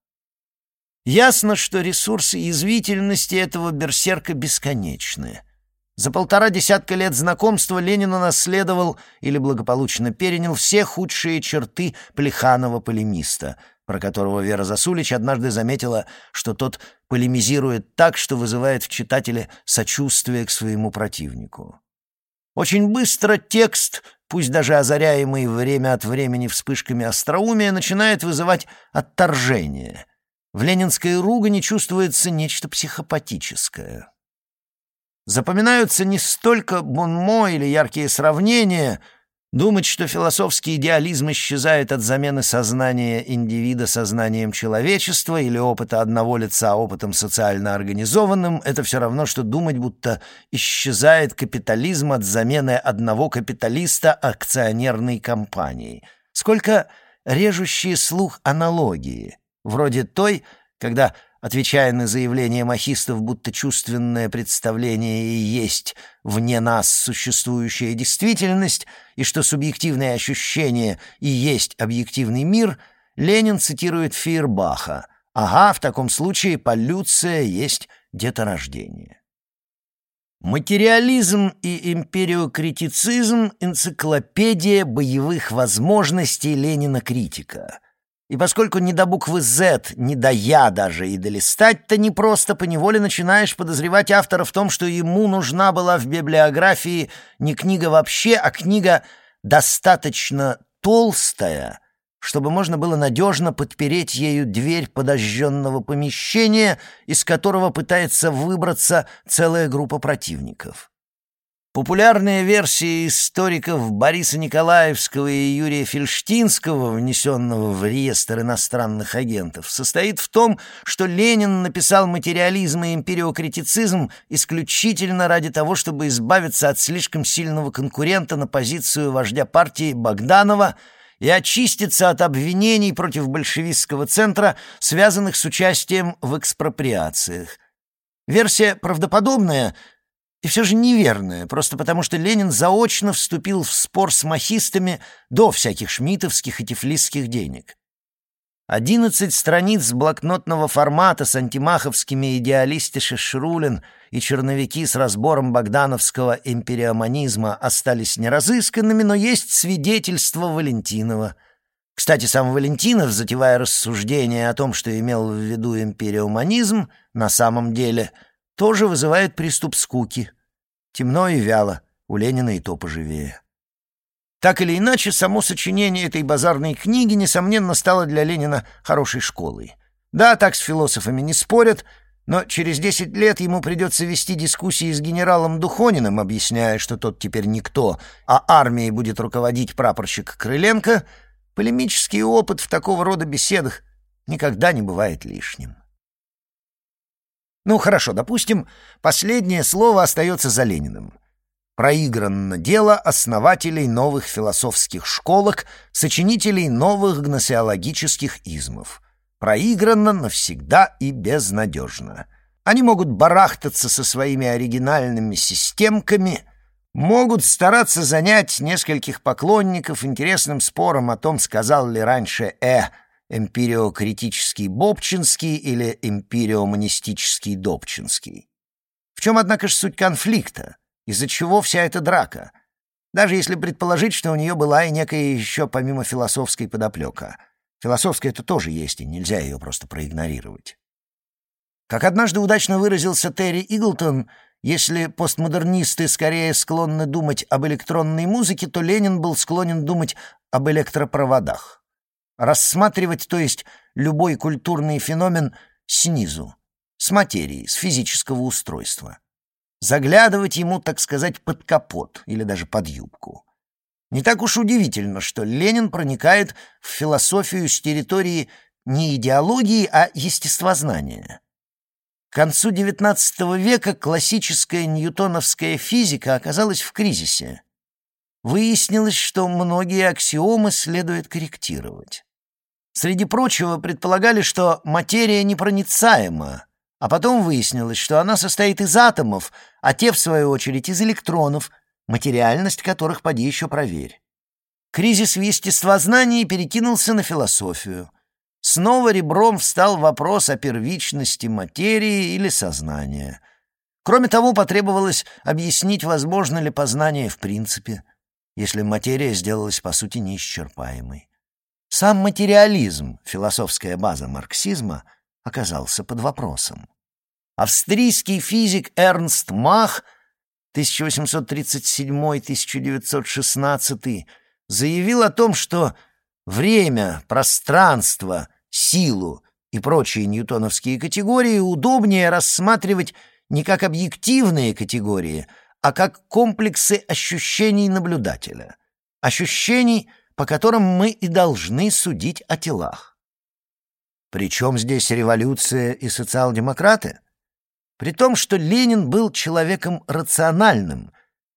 Ясно, что ресурсы язвительности этого берсерка бесконечны — за полтора десятка лет знакомства Ленин унаследовал или благополучно перенял все худшие черты Плеханова-полемиста, про которого Вера Засулич однажды заметила, что тот полемизирует так, что вызывает в читателе сочувствие к своему противнику. Очень быстро текст, пусть даже озаряемый время от времени вспышками остроумия, начинает вызывать отторжение. В ленинской ругани чувствуется нечто психопатическое. Запоминаются не столько бонмо или яркие сравнения — Думать, что философский идеализм исчезает от замены сознания индивида сознанием человечества или опыта одного лица опытом социально организованным, это все равно, что думать, будто исчезает капитализм от замены одного капиталиста акционерной компанией. Сколько режущие слух аналогии, вроде той, когда отвечая на заявление махистов, будто чувственное представление и есть вне нас существующая действительность, и что субъективные ощущения и есть объективный мир, Ленин цитирует Фейербаха «Ага, в таком случае полюция есть деторождение». Материализм и империокритицизм — энциклопедия боевых возможностей Ленина-критика — и поскольку ни до буквы «З», ни до «Я» даже и долистать-то непросто, поневоле начинаешь подозревать автора в том, что ему нужна была в библиографии не книга вообще, а книга достаточно толстая, чтобы можно было надежно подпереть ею дверь подожженного помещения, из которого пытается выбраться целая группа противников. Популярная версия историков Бориса Николаевского и Юрия Фельштинского, внесенного в реестр иностранных агентов, состоит в том, что Ленин написал материализм и империокритицизм исключительно ради того, чтобы избавиться от слишком сильного конкурента на позицию вождя партии Богданова и очиститься от обвинений против большевистского центра, связанных с участием в экспроприациях. Версия правдоподобная — и все же неверное, просто потому что Ленин заочно вступил в спор с махистами до всяких шмитовских и тифлисских денег. Одиннадцать страниц блокнотного формата с антимаховскими идеалистиши Шрулин и черновики с разбором богдановского империоманизма остались неразысканными, но есть свидетельство Валентинова. Кстати, сам Валентинов, затевая рассуждение о том, что имел в виду империоманизм, на самом деле — тоже вызывает приступ скуки. Темно и вяло, у Ленина и то поживее. Так или иначе, само сочинение этой базарной книги, несомненно, стало для Ленина хорошей школой. Да, так с философами не спорят, но через десять лет ему придется вести дискуссии с генералом Духониным, объясняя, что тот теперь никто, а армией будет руководить прапорщик Крыленко. Полемический опыт в такого рода беседах никогда не бывает лишним. Ну, хорошо, допустим, последнее слово остается за Лениным. Проиграно дело основателей новых философских школок, сочинителей новых гносеологических измов. Проиграно навсегда и безнадежно. Они могут барахтаться со своими оригинальными системками, могут стараться занять нескольких поклонников интересным спором о том, сказал ли раньше «э», эмпириокритический Бобчинский или эмпириомонистический Добчинский. В чем, однако же, суть конфликта? Из-за чего вся эта драка? Даже если предположить, что у нее была и некая еще помимо философской подоплека. Философская это тоже есть, и нельзя ее просто проигнорировать. Как однажды удачно выразился Терри Иглтон, если постмодернисты скорее склонны думать об электронной музыке, то Ленин был склонен думать об электропроводах. Рассматривать, то есть, любой культурный феномен снизу, с материи, с физического устройства. Заглядывать ему, так сказать, под капот или даже под юбку. Не так уж удивительно, что Ленин проникает в философию с территории не идеологии, а естествознания. К концу XIX века классическая ньютоновская физика оказалась в кризисе. Выяснилось, что многие аксиомы следует корректировать. Среди прочего предполагали, что материя непроницаема, а потом выяснилось, что она состоит из атомов, а те, в свою очередь, из электронов, материальность которых поди еще проверь. Кризис в естествознании перекинулся на философию. Снова ребром встал вопрос о первичности материи или сознания. Кроме того, потребовалось объяснить, возможно ли познание в принципе, если материя сделалась, по сути, неисчерпаемой. Сам материализм, философская база марксизма, оказался под вопросом. Австрийский физик Эрнст Мах 1837-1916, заявил о том, что время, пространство, силу и прочие ньютоновские категории удобнее рассматривать не как объективные категории, а как комплексы ощущений наблюдателя. Ощущений, по которым мы и должны судить о телах. Причем здесь революция и социал-демократы? При том, что Ленин был человеком рациональным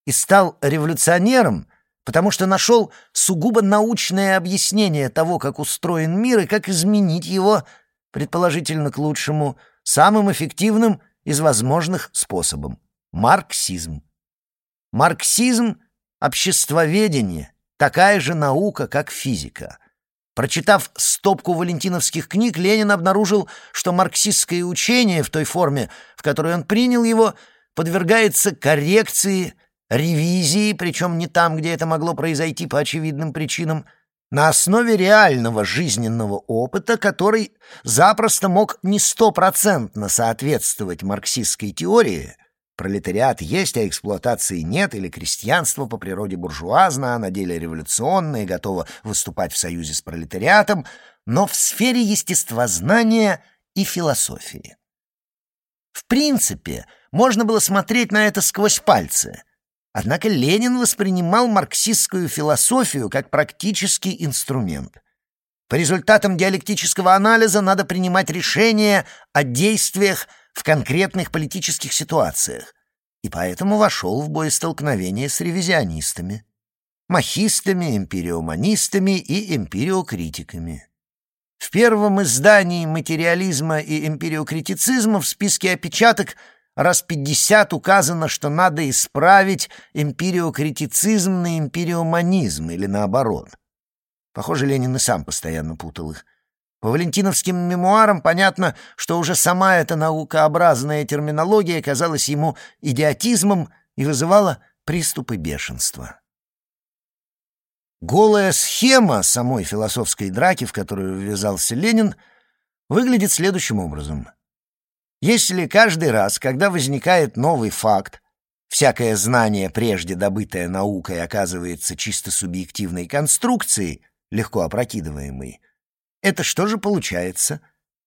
и стал революционером, потому что нашел сугубо научное объяснение того, как устроен мир и как изменить его, предположительно к лучшему, самым эффективным из возможных способом — марксизм. Марксизм — обществоведение, такая же наука, как физика. Прочитав стопку валентиновских книг, Ленин обнаружил, что марксистское учение в той форме, в которой он принял его, подвергается коррекции, ревизии, причем не там, где это могло произойти по очевидным причинам, на основе реального жизненного опыта, который запросто мог не стопроцентно соответствовать марксистской теории, Пролетариат есть, а эксплуатации нет, или крестьянство по природе буржуазно, а на деле революционное и готово выступать в союзе с пролетариатом, но в сфере естествознания и философии. В принципе, можно было смотреть на это сквозь пальцы. Однако Ленин воспринимал марксистскую философию как практический инструмент. По результатам диалектического анализа надо принимать решения о действиях в конкретных политических ситуациях, и поэтому вошел в боестолкновение с ревизионистами, махистами, эмпириоманистами и эмпириокритиками. В первом издании материализма и эмпириокритицизма в списке опечаток раз пятьдесят указано, что надо исправить эмпириокритицизм на эмпириоманизм или наоборот. Похоже, Ленин и сам постоянно путал их. По валентиновским мемуарам понятно, что уже сама эта наукообразная терминология казалась ему идиотизмом и вызывала приступы бешенства. Голая схема самой философской драки, в которую ввязался Ленин, выглядит следующим образом. Если каждый раз, когда возникает новый факт, всякое знание, прежде добытое наукой, оказывается чисто субъективной конструкцией, легко опрокидываемой, это что же получается?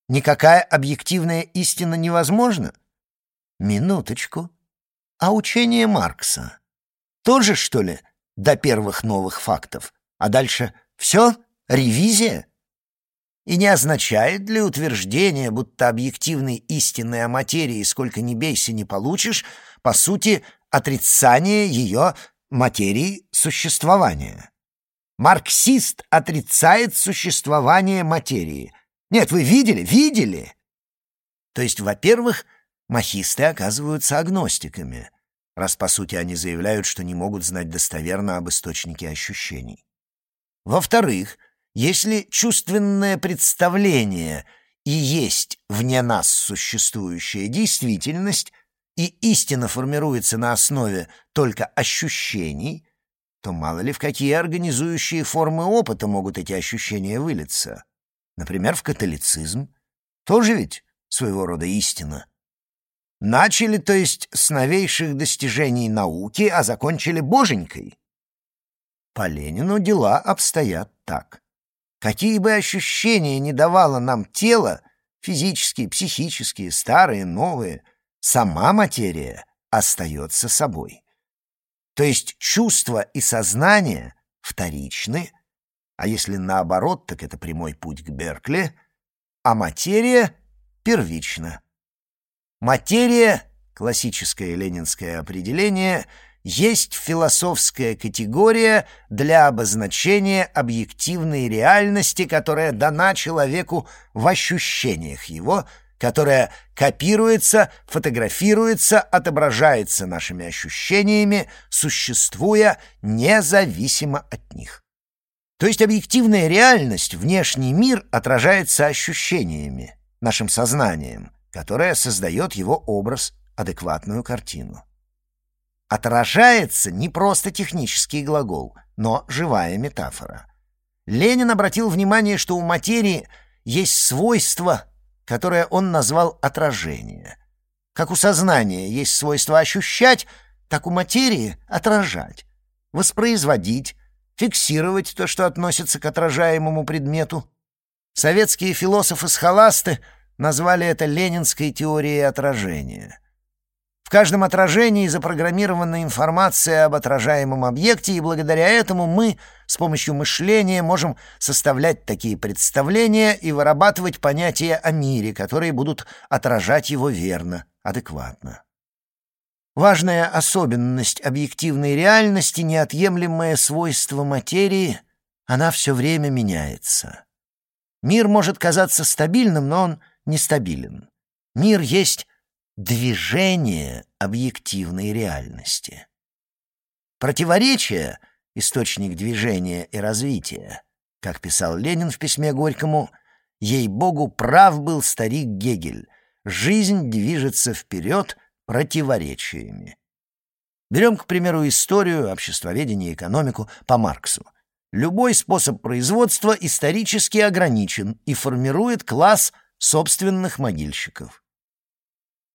Никакая объективная истина невозможна? Минуточку. А учение Маркса? Тоже, что ли, до первых новых фактов? А дальше все? Ревизия? И не означает ли утверждение, будто объективной истины о материи сколько ни бейся не получишь, по сути, отрицание ее материи существования? Марксист отрицает существование материи. Нет, вы видели? Видели? То есть, во-первых, махисты оказываются агностиками, раз по сути они заявляют, что не могут знать достоверно об источнике ощущений. Во-вторых, если чувственное представление и есть вне нас существующая действительность, и истина формируется на основе только ощущений, то мало ли в какие организующие формы опыта могут эти ощущения вылиться. Например, в католицизм. Тоже ведь своего рода истина. Начали, то есть, с новейших достижений науки, а закончили боженькой. По Ленину дела обстоят так. Какие бы ощущения не давало нам тело, физические, психические, старые, новые, сама материя остается собой. То есть чувство и сознание вторичны, а если наоборот, так это прямой путь к Беркли, а материя первична. Материя, классическое ленинское определение, есть философская категория для обозначения объективной реальности, которая дана человеку в ощущениях его – которая копируется, фотографируется, отображается нашими ощущениями, существуя независимо от них. То есть объективная реальность, внешний мир отражается ощущениями, нашим сознанием, которое создает его образ, адекватную картину. Отражается не просто технический глагол, но живая метафора. Ленин обратил внимание, что у материи есть свойство которое он назвал отражение. Как у сознания есть свойство ощущать, так у материи отражать, воспроизводить, фиксировать то, что относится к отражаемому предмету. Советские философы-схоласты назвали это ленинской теорией отражения. В каждом отражении запрограммирована информация об отражаемом объекте, и благодаря этому мы с помощью мышления можем составлять такие представления и вырабатывать понятия о мире, которые будут отражать его верно, адекватно. Важная особенность объективной реальности, неотъемлемое свойство материи, она все время меняется. Мир может казаться стабильным, но он нестабилен. Мир есть движение объективной реальности. Противоречие — источник движения и развития. Как писал Ленин в письме Горькому, «Ей-богу, прав был старик Гегель. Жизнь движется вперед — противоречиями. Берем, к примеру, историю, обществоведение, экономику по Марксу. Любой способ производства исторически ограничен и формирует класс собственных могильщиков.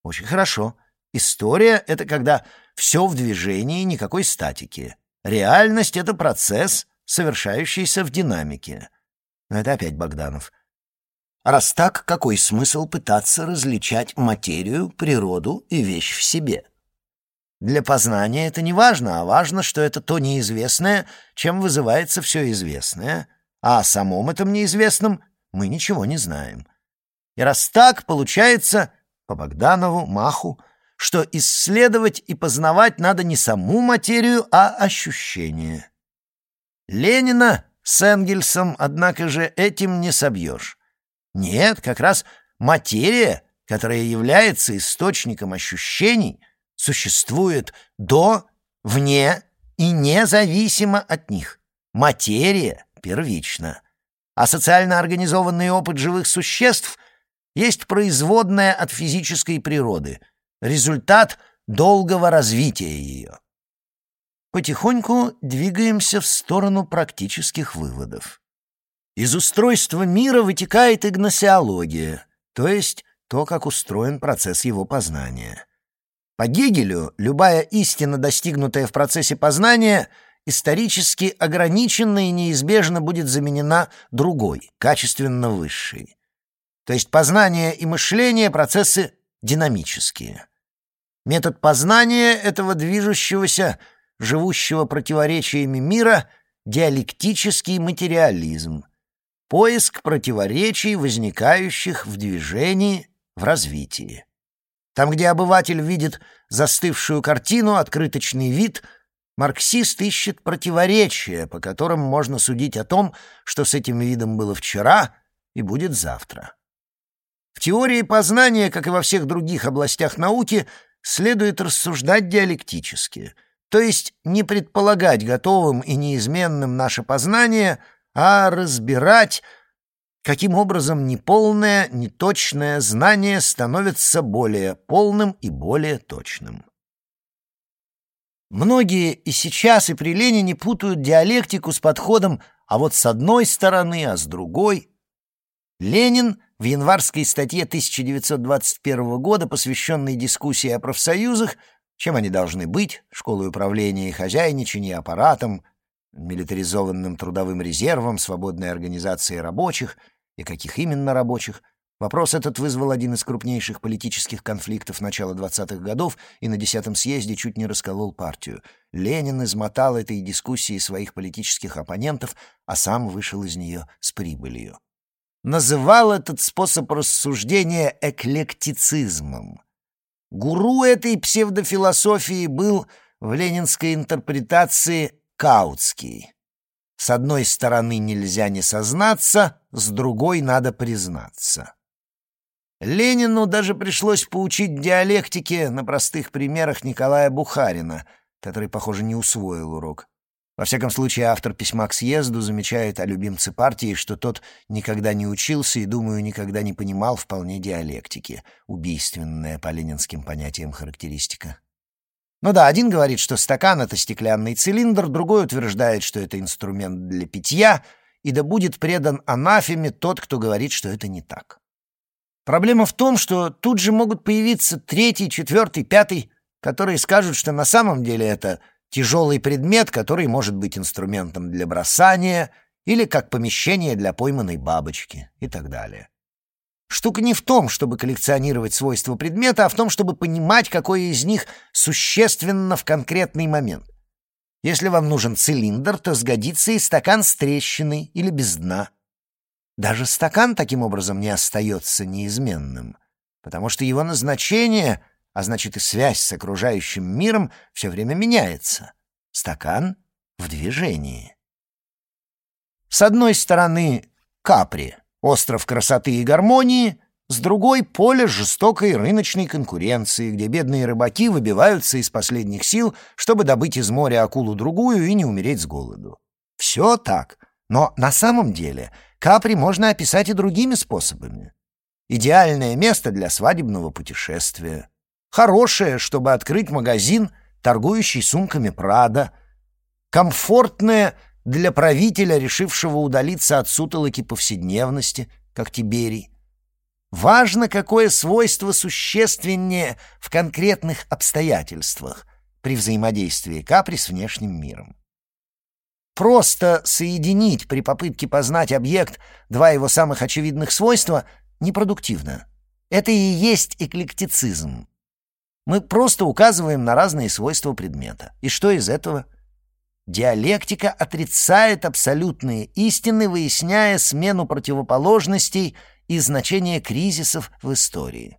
Очень хорошо. История — это когда все в движении, никакой статики. Реальность — это процесс, совершающийся в динамике. Но это опять Богданов — Раз так, какой смысл пытаться различать материю, природу и вещь в себе? Для познания это не важно, а важно, что это то неизвестное, чем вызывается все известное, а о самом этом неизвестном мы ничего не знаем. И раз так, получается, по Богданову, Маху, что исследовать и познавать надо не саму материю, а ощущение. Ленина с Энгельсом, однако же, этим не собьешь. Нет, как раз материя, которая является источником ощущений, существует до, вне и независимо от них. Материя первична. А социально организованный опыт живых существ есть производная от физической природы, результат долгого развития ее. Потихоньку двигаемся в сторону практических выводов. Из устройства мира вытекает игносеология, то есть то, как устроен процесс его познания. По Гегелю любая истина, достигнутая в процессе познания, исторически ограничена и неизбежно будет заменена другой, качественно высшей. То есть познание и мышление — процессы динамические. Метод познания этого движущегося, живущего противоречиями мира — диалектический материализм — поиск противоречий, возникающих в движении, в развитии. Там, где обыватель видит застывшую картину, открыточный вид, марксист ищет противоречия, по которым можно судить о том, что с этим видом было вчера и будет завтра. В теории познания, как и во всех других областях науки, следует рассуждать диалектически, то есть не предполагать готовым и неизменным наше познание — а разбирать, каким образом неполное, неточное знание становится более полным и более точным. Многие и сейчас, и при Ленине путают диалектику с подходом «а вот с одной стороны, а с другой». Ленин в январской статье 1921 года, посвященной дискуссии о профсоюзах, чем они должны быть, школой управления и хозяйничания, аппаратом, милитаризованным трудовым резервом, свободной организацией рабочих и каких именно рабочих. Вопрос этот вызвал один из крупнейших политических конфликтов начала 20-х годов и на 10-м съезде чуть не расколол партию. Ленин измотал этой дискуссии своих политических оппонентов, а сам вышел из нее с прибылью. Называл этот способ рассуждения эклектицизмом. Гуру этой псевдофилософии был в ленинской интерпретации Каутский. С одной стороны нельзя не сознаться, с другой надо признаться. Ленину даже пришлось поучить диалектике на простых примерах Николая Бухарина, который, похоже, не усвоил урок. Во всяком случае, автор письма к съезду замечает о любимце партии, что тот никогда не учился и, думаю, никогда не понимал вполне диалектики, убийственная по ленинским понятиям характеристика. Ну да, один говорит, что стакан — это стеклянный цилиндр, другой утверждает, что это инструмент для питья, и да будет предан анафеме тот, кто говорит, что это не так. Проблема в том, что тут же могут появиться третий, четвертый, пятый которые скажут, что на самом деле это тяжелый предмет, который может быть инструментом для бросания или как помещение для пойманной бабочки и так далее. Штука не в том, чтобы коллекционировать свойства предмета, а в том, чтобы понимать, какое из них существенно в конкретный момент. Если вам нужен цилиндр, то сгодится и стакан с трещиной или без дна. Даже стакан таким образом не остается неизменным, потому что его назначение, а значит и связь с окружающим миром, все время меняется. Стакан в движении. С одной стороны — капри, остров красоты и гармонии, с другой — поле жестокой рыночной конкуренции, где бедные рыбаки выбиваются из последних сил, чтобы добыть из моря акулу другую и не умереть с голоду. Все так, но на самом деле Капри можно описать и другими способами. Идеальное место для свадебного путешествия. Хорошее, чтобы открыть магазин, торгующий сумками Прада. Комфортное для правителя, решившего удалиться от сутолоки повседневности, как Тиберий. Важно, какое свойство существеннее в конкретных обстоятельствах при взаимодействии Капри с внешним миром. Просто соединить при попытке познать объект два его самых очевидных свойства непродуктивно. Это и есть эклектицизм. Мы просто указываем на разные свойства предмета. И что из этого? Диалектика отрицает абсолютные истины, выясняя смену противоположностей и значение кризисов в истории.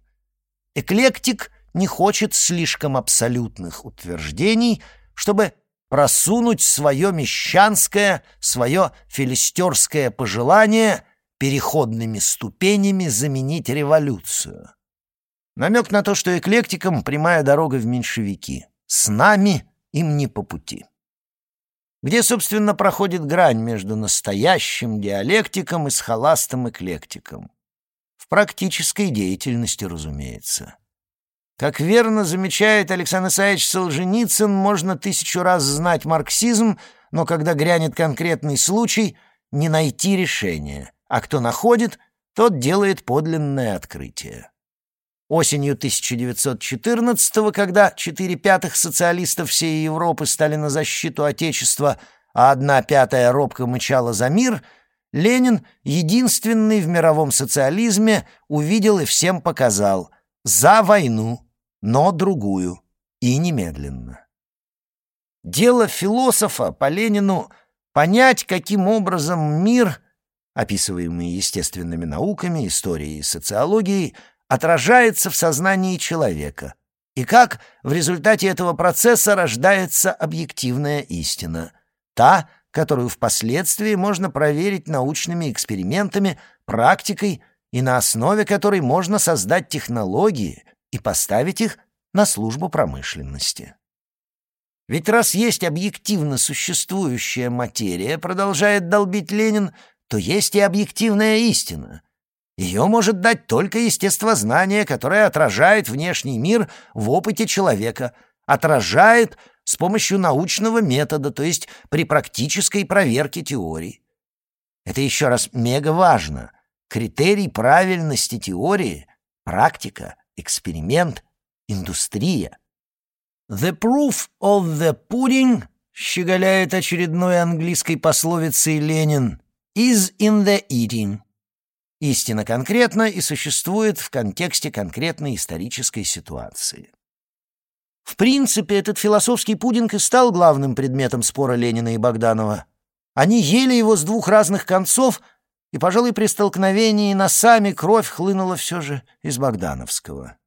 Эклектик не хочет слишком абсолютных утверждений, чтобы просунуть свое мещанское, свое филистерское пожелание переходными ступенями заменить революцию. Намек на то, что эклектикам прямая дорога в меньшевики. С нами им не по пути. Где, собственно, проходит грань между настоящим диалектиком и схоластым эклектиком? В практической деятельности, разумеется. Как верно замечает Александр Исаевич Солженицын, можно тысячу раз знать марксизм, но когда грянет конкретный случай, не найти решения, а кто находит, тот делает подлинное открытие. Осенью 1914-го, когда четыре пятых социалистов всей Европы стали на защиту Отечества, а одна пятая робко мычала за мир, Ленин, единственный в мировом социализме, увидел и всем показал — за войну, но другую, и немедленно. Дело философа по Ленину понять, каким образом мир, описываемый естественными науками, историей и социологией, отражается в сознании человека, и как в результате этого процесса рождается объективная истина, та, которую впоследствии можно проверить научными экспериментами, практикой и на основе которой можно создать технологии и поставить их на службу промышленности. Ведь раз есть объективно существующая материя, продолжает долбить Ленин, то есть и объективная истина. Ее может дать только естествознание, которое отражает внешний мир в опыте человека, отражает с помощью научного метода, то есть при практической проверке теорий. Это еще раз мега важно — Критерий правильности теории — практика, эксперимент, индустрия. «The proof of the pudding», — щеголяет очередной английской пословицей Ленин, «is in the eating». Истина конкретна и существует в контексте конкретной исторической ситуации. В принципе, этот философский пудинг и стал главным предметом спора Ленина и Богданова. Они ели его с двух разных концов — и, пожалуй, при столкновении носами кровь хлынула все же из Богдановского.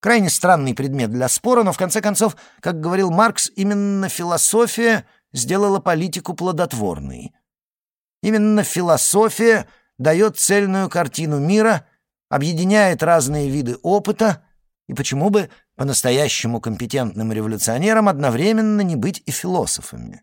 Крайне странный предмет для спора, но, в конце концов, как говорил Маркс, именно философия сделала политику плодотворной. Именно философия дает цельную картину мира, объединяет разные виды опыта, и почему бы по-настоящему компетентным революционерам одновременно не быть и философами?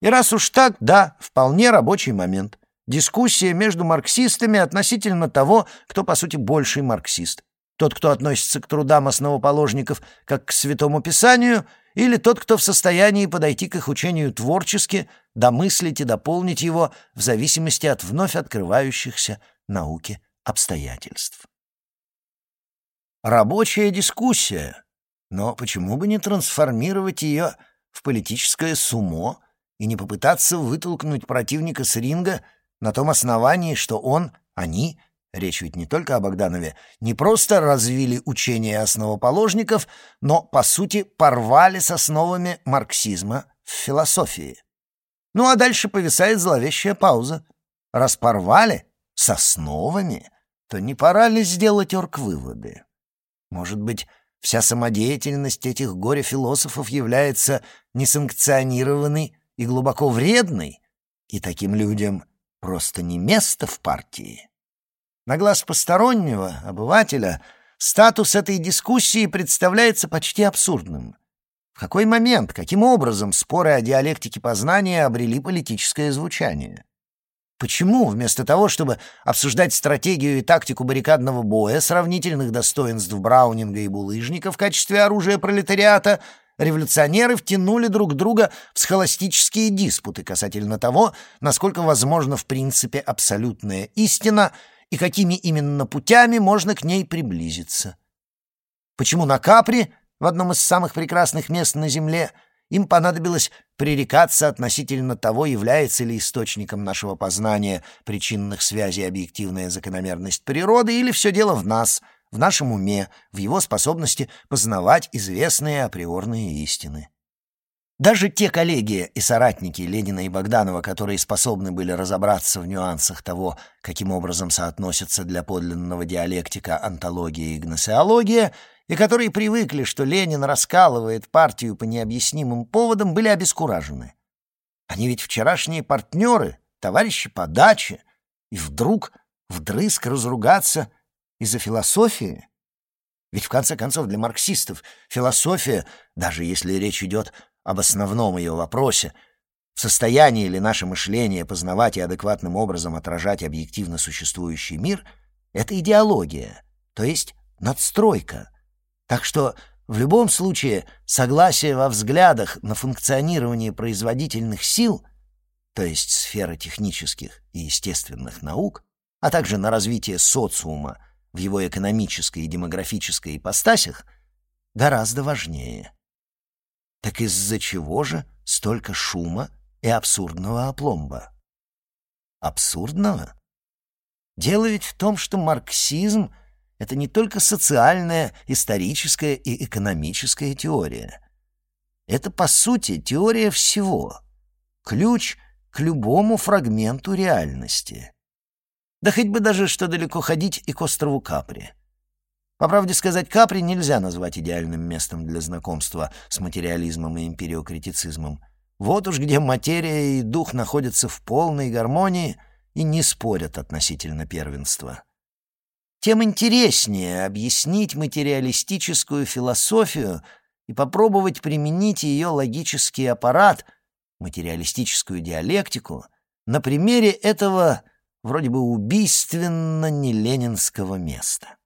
И раз уж так, да, вполне рабочий момент. Дискуссия между марксистами относительно того, кто, по сути, больший марксист. Тот, кто относится к трудам основоположников как к святому писанию, или тот, кто в состоянии подойти к их учению творчески, домыслить и дополнить его в зависимости от вновь открывающихся науке обстоятельств. Рабочая дискуссия. Но почему бы не трансформировать ее в политическое сумо и не попытаться вытолкнуть противника с ринга на том основании, что он, они, речь ведь не только о Богданове, не просто развили учение основоположников, но, по сути, порвали с основами марксизма в философии. Ну а дальше повисает зловещая пауза. Раз порвали с основами, то не пора ли сделать орг-выводы? Может быть, Вся самодеятельность этих горе-философов является несанкционированной и глубоко вредной, и таким людям просто не место в партии. На глаз постороннего, обывателя, статус этой дискуссии представляется почти абсурдным. В какой момент, каким образом споры о диалектике познания обрели политическое звучание? Почему вместо того, чтобы обсуждать стратегию и тактику баррикадного боя, сравнительных достоинств Браунинга и Булыжника в качестве оружия пролетариата, революционеры втянули друг друга в схоластические диспуты касательно того, насколько возможно в принципе абсолютная истина и какими именно путями можно к ней приблизиться? Почему на Капри, в одном из самых прекрасных мест на Земле, им понадобилось пререкаться относительно того, является ли источником нашего познания причинных связей объективная закономерность природы, или все дело в нас, в нашем уме, в его способности познавать известные априорные истины. Даже те коллеги и соратники Ленина и Богданова, которые способны были разобраться в нюансах того, каким образом соотносятся для подлинного диалектика антология и гносеология, и которые привыкли, что Ленин раскалывает партию по необъяснимым поводам, были обескуражены. Они ведь вчерашние партнеры, товарищи по даче, и вдруг вдрызг разругаться из-за философии? Ведь в конце концов для марксистов философия, даже если речь идет об основном ее вопросе, в состоянии ли наше мышление познавать и адекватным образом отражать объективно существующий мир, это идеология, то есть надстройка, так что в любом случае согласие во взглядах на функционирование производительных сил, то есть сферы технических и естественных наук, а также на развитие социума в его экономической и демографической ипостасях, гораздо важнее. Так из-за чего же столько шума и абсурдного опломба? Абсурдного? Дело ведь в том, что марксизм — это не только социальная, историческая и экономическая теория. Это, по сути, теория всего. Ключ к любому фрагменту реальности. Да хоть бы даже что далеко ходить и к острову Капри. По правде сказать, Капри нельзя назвать идеальным местом для знакомства с материализмом и империокритицизмом. Вот уж где материя и дух находятся в полной гармонии и не спорят относительно первенства тем интереснее объяснить материалистическую философию и попробовать применить ее логический аппарат, материалистическую диалектику, на примере этого вроде бы убийственно неленинского места.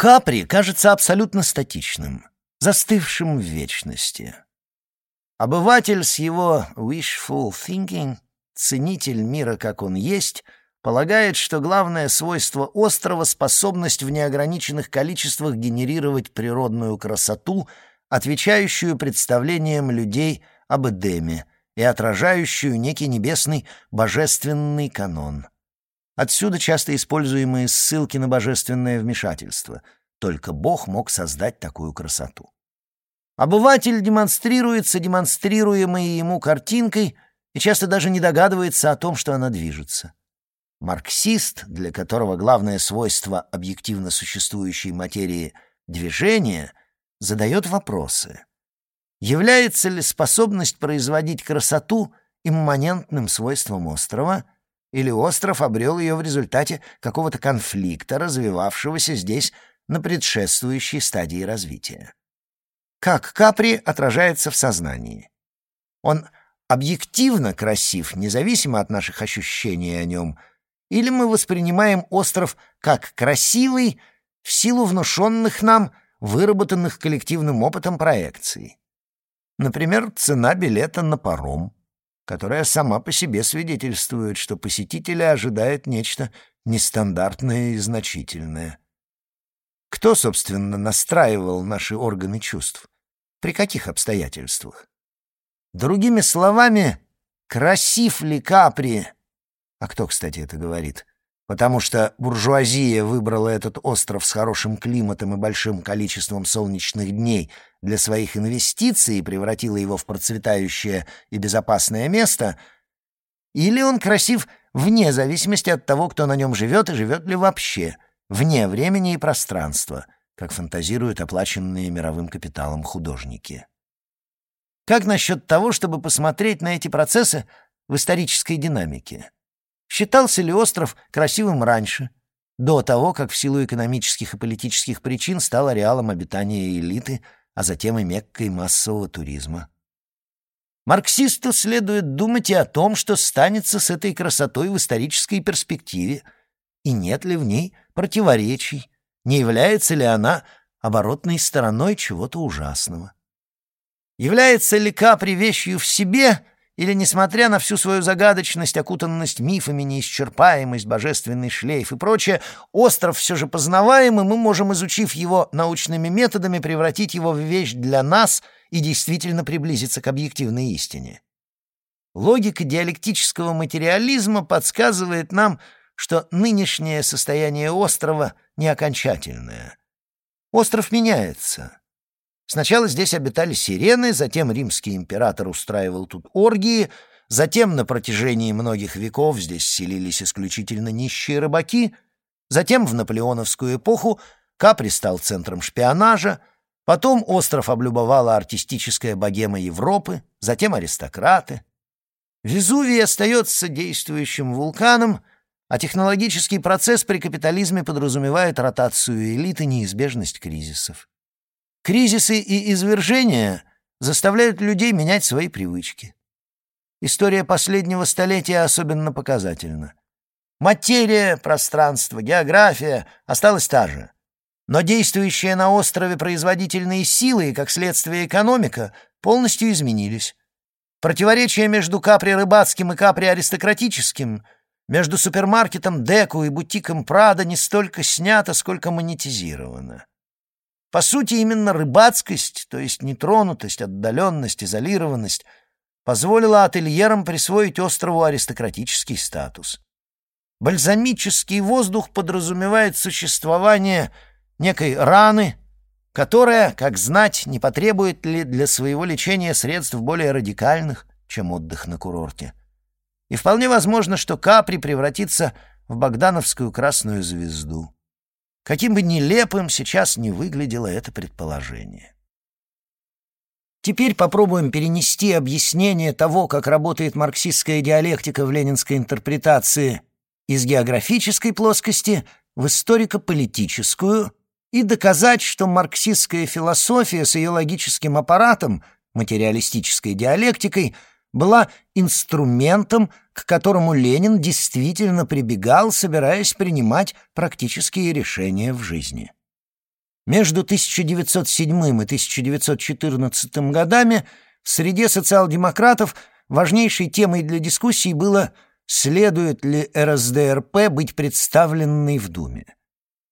Капри кажется абсолютно статичным, застывшим в вечности. Обыватель с его wishful thinking, ценитель мира как он есть — полагает, что главное свойство острова — способность в неограниченных количествах генерировать природную красоту, отвечающую представлениям людей об Эдеме и отражающую некий небесный божественный канон. Отсюда часто используемые ссылки на божественное вмешательство. Только Бог мог создать такую красоту. Обыватель демонстрируется демонстрируемой ему картинкой и часто даже не догадывается о том, что она движется. Марксист, для которого главное свойство объективно существующей материи — движение, задает вопросы. Является ли способность производить красоту имманентным свойством острова, или остров обрел ее в результате какого-то конфликта, развивавшегося здесь на предшествующей стадии развития? Как Капри отражается в сознании? Он объективно красив, независимо от наших ощущений о нем — или мы воспринимаем остров как красивый в силу внушенных нам, выработанных коллективным опытом проекций. Например, цена билета на паром, которая сама по себе свидетельствует, что посетителя ожидает нечто нестандартное и значительное. Кто, собственно, настраивал наши органы чувств? При каких обстоятельствах? Другими словами, красив ли Капри? А кто, кстати, это говорит? Потому что буржуазия выбрала этот остров с хорошим климатом и большим количеством солнечных дней для своих инвестиций и превратила его в процветающее и безопасное место, или он красив вне зависимости от того, кто на нем живет и живет ли вообще, вне времени и пространства, как фантазируют оплаченные мировым капиталом художники. Как насчет того, чтобы посмотреть на эти процессы в исторической динамике? Считался ли остров красивым раньше, до того, как в силу экономических и политических причин стал ареалом обитания элиты, а затем и меккой массового туризма? Марксисту следует думать и о том, что станется с этой красотой в исторической перспективе, и нет ли в ней противоречий, не является ли она оборотной стороной чего-то ужасного. Является ли Капри вещью в себе, или, несмотря на всю свою загадочность, окутанность мифами, неисчерпаемость, божественный шлейф и прочее, остров все же познаваем, и мы можем, изучив его научными методами, превратить его в вещь для нас и действительно приблизиться к объективной истине. Логика диалектического материализма подсказывает нам, что нынешнее состояние острова не окончательное. Остров меняется. Сначала здесь обитали сирены, затем римский император устраивал тут оргии, затем на протяжении многих веков здесь селились исключительно нищие рыбаки, затем в наполеоновскую эпоху Капри стал центром шпионажа, потом остров облюбовала артистическая богема Европы, затем аристократы. Везувий остается действующим вулканом, а технологический процесс при капитализме подразумевает ротацию элиты и неизбежность кризисов. Кризисы и извержения заставляют людей менять свои привычки. История последнего столетия особенно показательна. Материя, пространство, география осталась та же. Но действующие на острове производительные силы и, как следствие, экономика полностью изменились. Противоречие между капри-рыбацким и капри-аристократическим, между супермаркетом Деку и бутиком Прада не столько снято, сколько монетизировано. По сути, именно рыбацкость, то есть нетронутость, отдаленность, изолированность, позволила ательерам присвоить острову аристократический статус. Бальзамический воздух подразумевает существование некой раны, которая, как знать, не потребует ли для своего лечения средств более радикальных, чем отдых на курорте. И вполне возможно, что Капри превратится в богдановскую красную звезду. Каким бы нелепым сейчас не выглядело это предположение. Теперь попробуем перенести объяснение того, как работает марксистская диалектика в ленинской интерпретации из географической плоскости в историко-политическую и доказать, что марксистская философия с ее логическим аппаратом, материалистической диалектикой — была инструментом, к которому Ленин действительно прибегал, собираясь принимать практические решения в жизни. Между 1907 и 1914 годами в среде социал-демократов важнейшей темой для дискуссий было следует ли РСДРП быть представленной в Думе.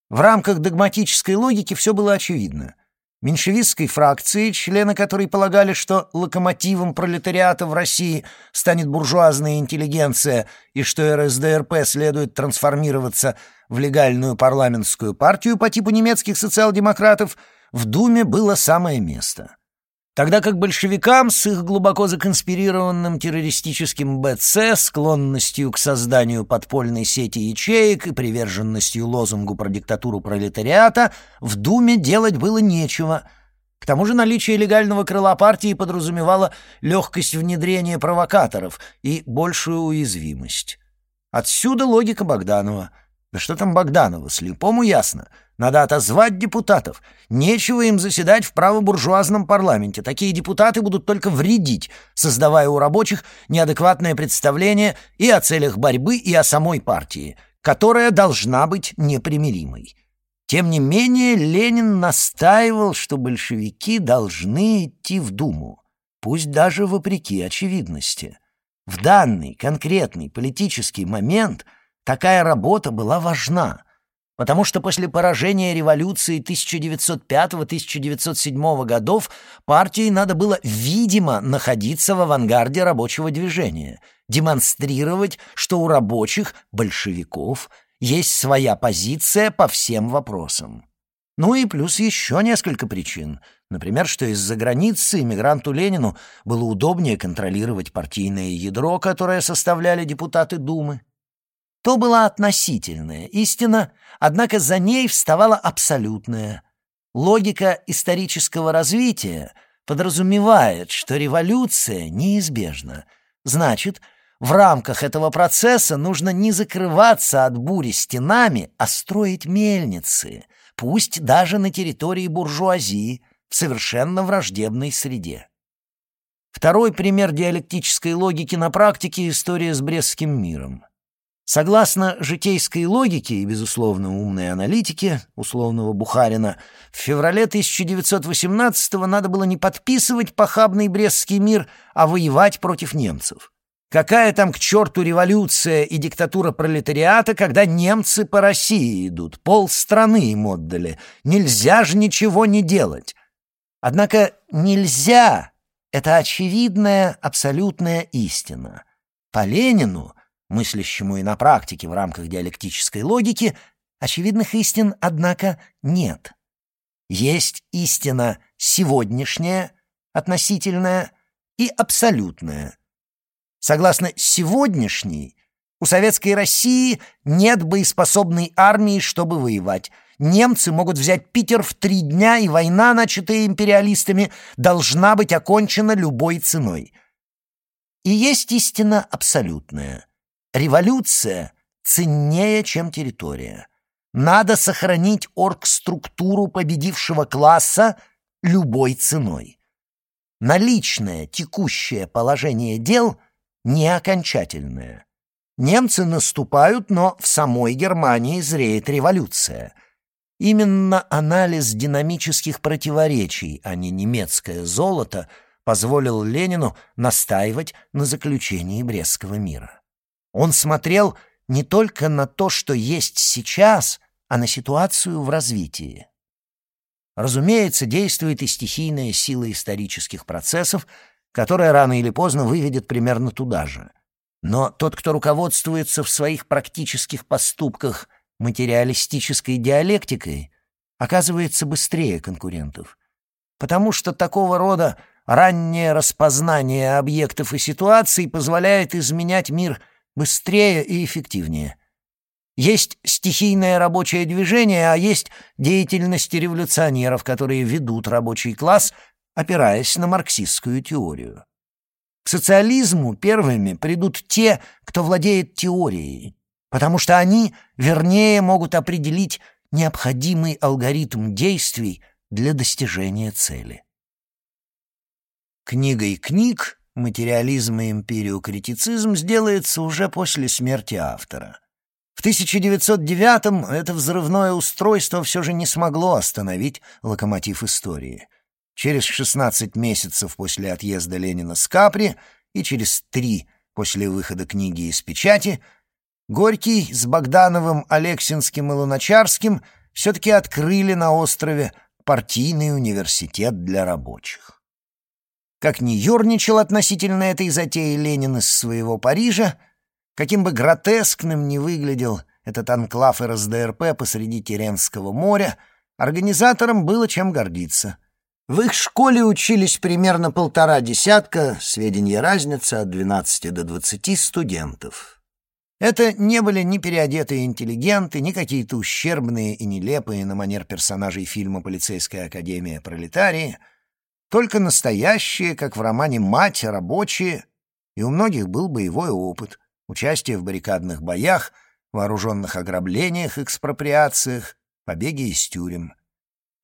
В рамках догматической логики все было очевидно меньшевистской фракции, члены которой полагали, что локомотивом пролетариата в России станет буржуазная интеллигенция и что РСДРП следует трансформироваться в легальную парламентскую партию по типу немецких социал-демократов, в Думе было самое место тогда как большевикам с их глубоко законспирированным террористическим БЦ, склонностью к созданию подпольной сети ячеек и приверженностью лозунгу про диктатуру пролетариата в Думе делать было нечего. К тому же наличие легального крыла партии подразумевало легкость внедрения провокаторов и большую уязвимость. Отсюда логика Богданова. Да что там Богданова, слепому ясно — надо отозвать депутатов. Нечего им заседать в правобуржуазном парламенте. Такие депутаты будут только вредить, создавая у рабочих неадекватное представление и о целях борьбы, и о самой партии, которая должна быть непримиримой. Тем не менее, Ленин настаивал, что большевики должны идти в Думу, пусть даже вопреки очевидности. В данный конкретный политический момент такая работа была важна — потому что после поражения революции 1905-1907 годов партии надо было, видимо, находиться в авангарде рабочего движения, демонстрировать, что у рабочих, большевиков, есть своя позиция по всем вопросам. Ну и плюс еще несколько причин. Например, что из-за границы иммигранту Ленину было удобнее контролировать партийное ядро, которое составляли депутаты Думы. То была относительная истина, однако за ней вставала абсолютная. Логика исторического развития подразумевает, что революция неизбежна. Значит, в рамках этого процесса нужно не закрываться от бури стенами, а строить мельницы, пусть даже на территории буржуазии, в совершенно враждебной среде. Второй пример диалектической логики на практике — история с Брестским миром. Согласно житейской логике и, безусловно, умной аналитике условного Бухарина, в феврале 1918-го надо было не подписывать похабный Брестский мир, а воевать против немцев. Какая там к черту революция и диктатура пролетариата, когда немцы по России идут, пол страны им отдали. Нельзя же ничего не делать. Однако нельзя — это очевидная абсолютная истина. По Ленину — мыслящему и на практике в рамках диалектической логики, очевидных истин, однако, нет. Есть истина сегодняшняя, относительная и абсолютная. Согласно сегодняшней, у советской России нет боеспособной армии, чтобы воевать. Немцы могут взять Питер в три дня, и война, начатая империалистами, должна быть окончена любой ценой. И есть истина абсолютная. Революция ценнее, чем территория. Надо сохранить оргструктуру победившего класса любой ценой. Наличное текущее положение дел не окончательное. Немцы наступают, но в самой Германии зреет революция. Именно анализ динамических противоречий, а не немецкое золото, позволил Ленину настаивать на заключении Брестского мира. Он смотрел не только на то, что есть сейчас, а на ситуацию в развитии. Разумеется, действует и стихийная сила исторических процессов, которая рано или поздно выведет примерно туда же. Но тот, кто руководствуется в своих практических поступках материалистической диалектикой, оказывается быстрее конкурентов. Потому что такого рода раннее распознание объектов и ситуаций позволяет изменять мир – быстрее и эффективнее. Есть стихийное рабочее движение, а есть деятельность революционеров, которые ведут рабочий класс, опираясь на марксистскую теорию. К социализму первыми придут те, кто владеет теорией, потому что они вернее могут определить необходимый алгоритм действий для достижения цели. Книгой книг материализм и империокритицизм сделается уже после смерти автора. В 1909-м это взрывное устройство все же не смогло остановить локомотив истории. Через 16 месяцев после отъезда Ленина с Капри и через три после выхода книги из печати Горький с Богдановым, Алексинским и Луначарским все-таки открыли на острове партийный университет для рабочих. Как ни ерничал относительно этой затеи Ленин из своего Парижа, каким бы гротескным ни выглядел этот анклав РСДРП посреди Теренского моря, организаторам было чем гордиться. В их школе учились примерно полтора десятка, сведения разница от 12 до 20 студентов. Это не были ни переодетые интеллигенты, ни какие-то ущербные и нелепые на манер персонажей фильма «Полицейская академия. Пролетарии», только настоящие, как в романе «Мать», рабочие, и у многих был боевой опыт, участие в баррикадных боях, вооруженных ограблениях, экспроприациях, побеге из тюрем.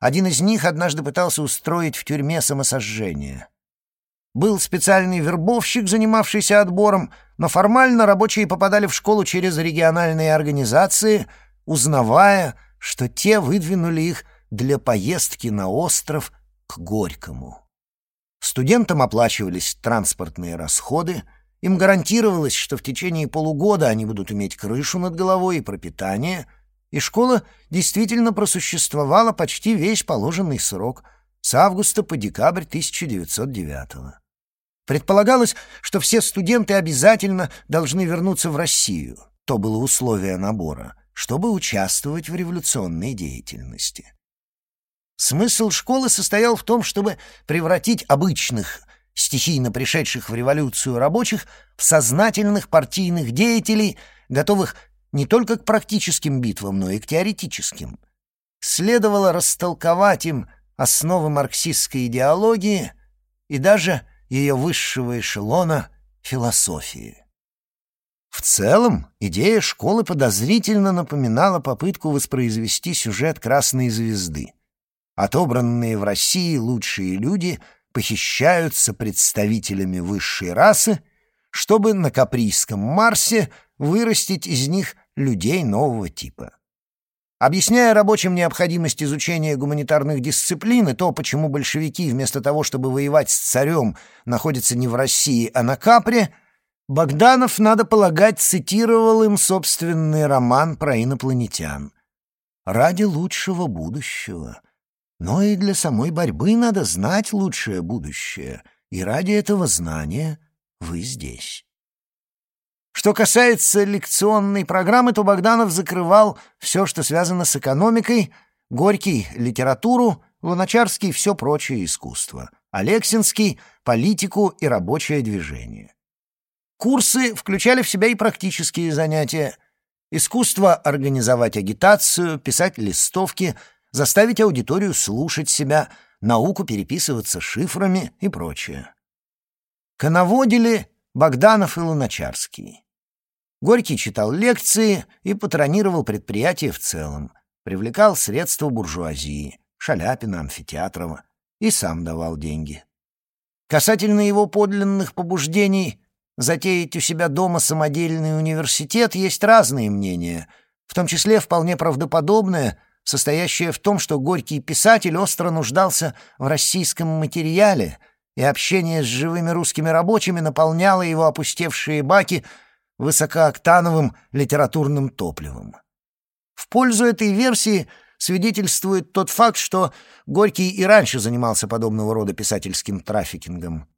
Один из них однажды пытался устроить в тюрьме самосожжение. Был специальный вербовщик, занимавшийся отбором, но формально рабочие попадали в школу через региональные организации, узнавая, что те выдвинули их для поездки на остров к Горькому. Студентам оплачивались транспортные расходы, им гарантировалось, что в течение полугода они будут иметь крышу над головой и пропитание, и школа действительно просуществовала почти весь положенный срок с августа по декабрь 1909 -го. Предполагалось, что все студенты обязательно должны вернуться в Россию, то было условие набора, чтобы участвовать в революционной деятельности. Смысл школы состоял в том, чтобы превратить обычных, стихийно пришедших в революцию рабочих в сознательных партийных деятелей, готовых не только к практическим битвам, но и к теоретическим. Следовало растолковать им основы марксистской идеологии и даже ее высшего эшелона философии. В целом, идея школы подозрительно напоминала попытку воспроизвести сюжет «Красной звезды». Отобранные в России лучшие люди похищаются представителями высшей расы, чтобы на Каприйском Марсе вырастить из них людей нового типа. Объясняя рабочим необходимость изучения гуманитарных дисциплин и то, почему большевики вместо того, чтобы воевать с царем, находятся не в России, а на Капре, Богданов, надо полагать, цитировал им собственный роман про инопланетян. «Ради лучшего будущего. Но и для самой борьбы надо знать лучшее будущее, и ради этого знания вы здесь». Что касается лекционной программы, то Богданов закрывал все, что связано с экономикой, Горький — литературу, Луначарский — все прочее искусство, Алексинский — политику и рабочее движение. Курсы включали в себя и практические занятия. Искусство организовать агитацию, писать листовки, заставить аудиторию слушать себя, науку переписываться шифрами и прочее. Коноводили Богданов и Луначарский. Горький читал лекции и патронировал предприятие в целом, привлекал средства буржуазии, Шаляпина, Амфитеатрова, и сам давал деньги. Касательно его подлинных побуждений затеять у себя дома самодельный университет есть разные мнения, в том числе вполне правдоподобное, состоящее в том, что горький писатель остро нуждался в российском материале, и общение с живыми русскими рабочими наполняло его опустевшие баки — высокооктановым литературным топливом. В пользу этой версии свидетельствует тот факт, что Горький и раньше занимался подобного рода писательским трафикингом.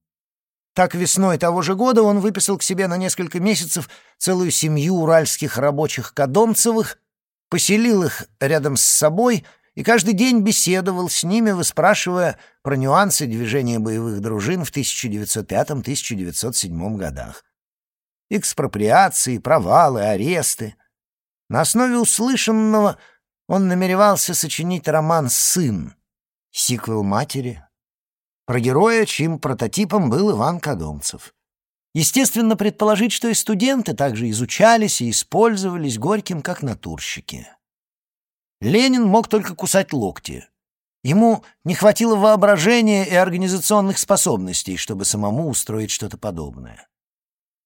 Так весной того же года он выписал к себе на несколько месяцев целую семью уральских рабочих Кадомцевых, поселил их рядом с собой и каждый день беседовал с ними, выспрашивая про нюансы движения боевых дружин в 1905-1907 годах экспроприации, провалы, аресты. На основе услышанного он намеревался сочинить роман «Сын», сиквел матери, про героя, чьим прототипом был Иван Кадомцев. Естественно, предположить, что и студенты также изучались и использовались Горьким как натурщики. Ленин мог только кусать локти. Ему не хватило воображения и организационных способностей, чтобы самому устроить что-то подобное.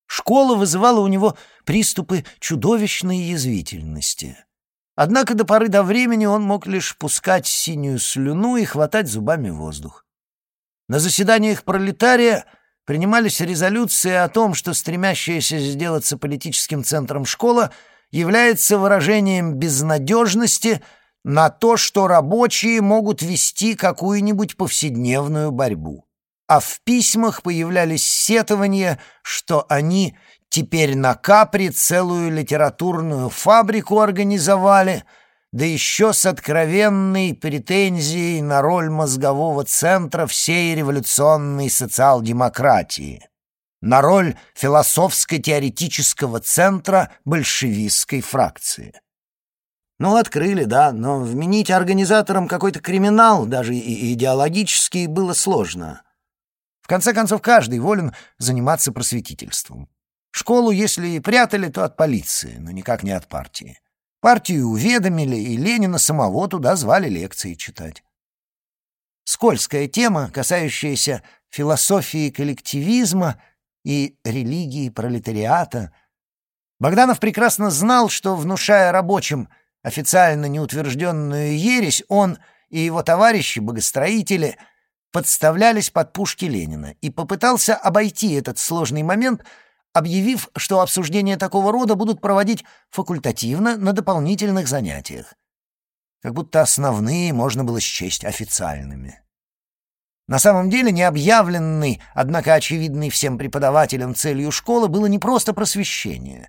Школа вызывала у него приступы чудовищной язвительности. Однако до поры до времени он мог лишь пускать синюю слюну и хватать зубами воздух. На заседаниях пролетария принимались резолюции о том, что стремящаяся сделаться политическим центром школа является выражением безнадежности на то, что рабочие могут вести какую-нибудь повседневную борьбу. А в письмах появлялись сетования, что они теперь на Капри целую литературную фабрику организовали, да еще с откровенной претензией на роль мозгового центра всей революционной социал-демократии, на роль философско-теоретического центра большевистской фракции. Ну, открыли, да, но вменить организаторам какой-то криминал, даже и идеологический, было сложно конце концов, каждый волен заниматься просветительством. Школу, если и прятали, то от полиции, но никак не от партии. Партию уведомили, и Ленина самого туда звали лекции читать. Скользкая тема, касающаяся философии коллективизма и религии пролетариата. Богданов прекрасно знал, что, внушая рабочим официально неутвержденную ересь, он и его товарищи-богостроители — подставлялись под пушки Ленина и попытался обойти этот сложный момент, объявив, что обсуждения такого рода будут проводить факультативно на дополнительных занятиях. Как будто основные можно было счесть официальными. На самом деле необъявленной, однако очевидной всем преподавателям целью школы было не просто просвещение.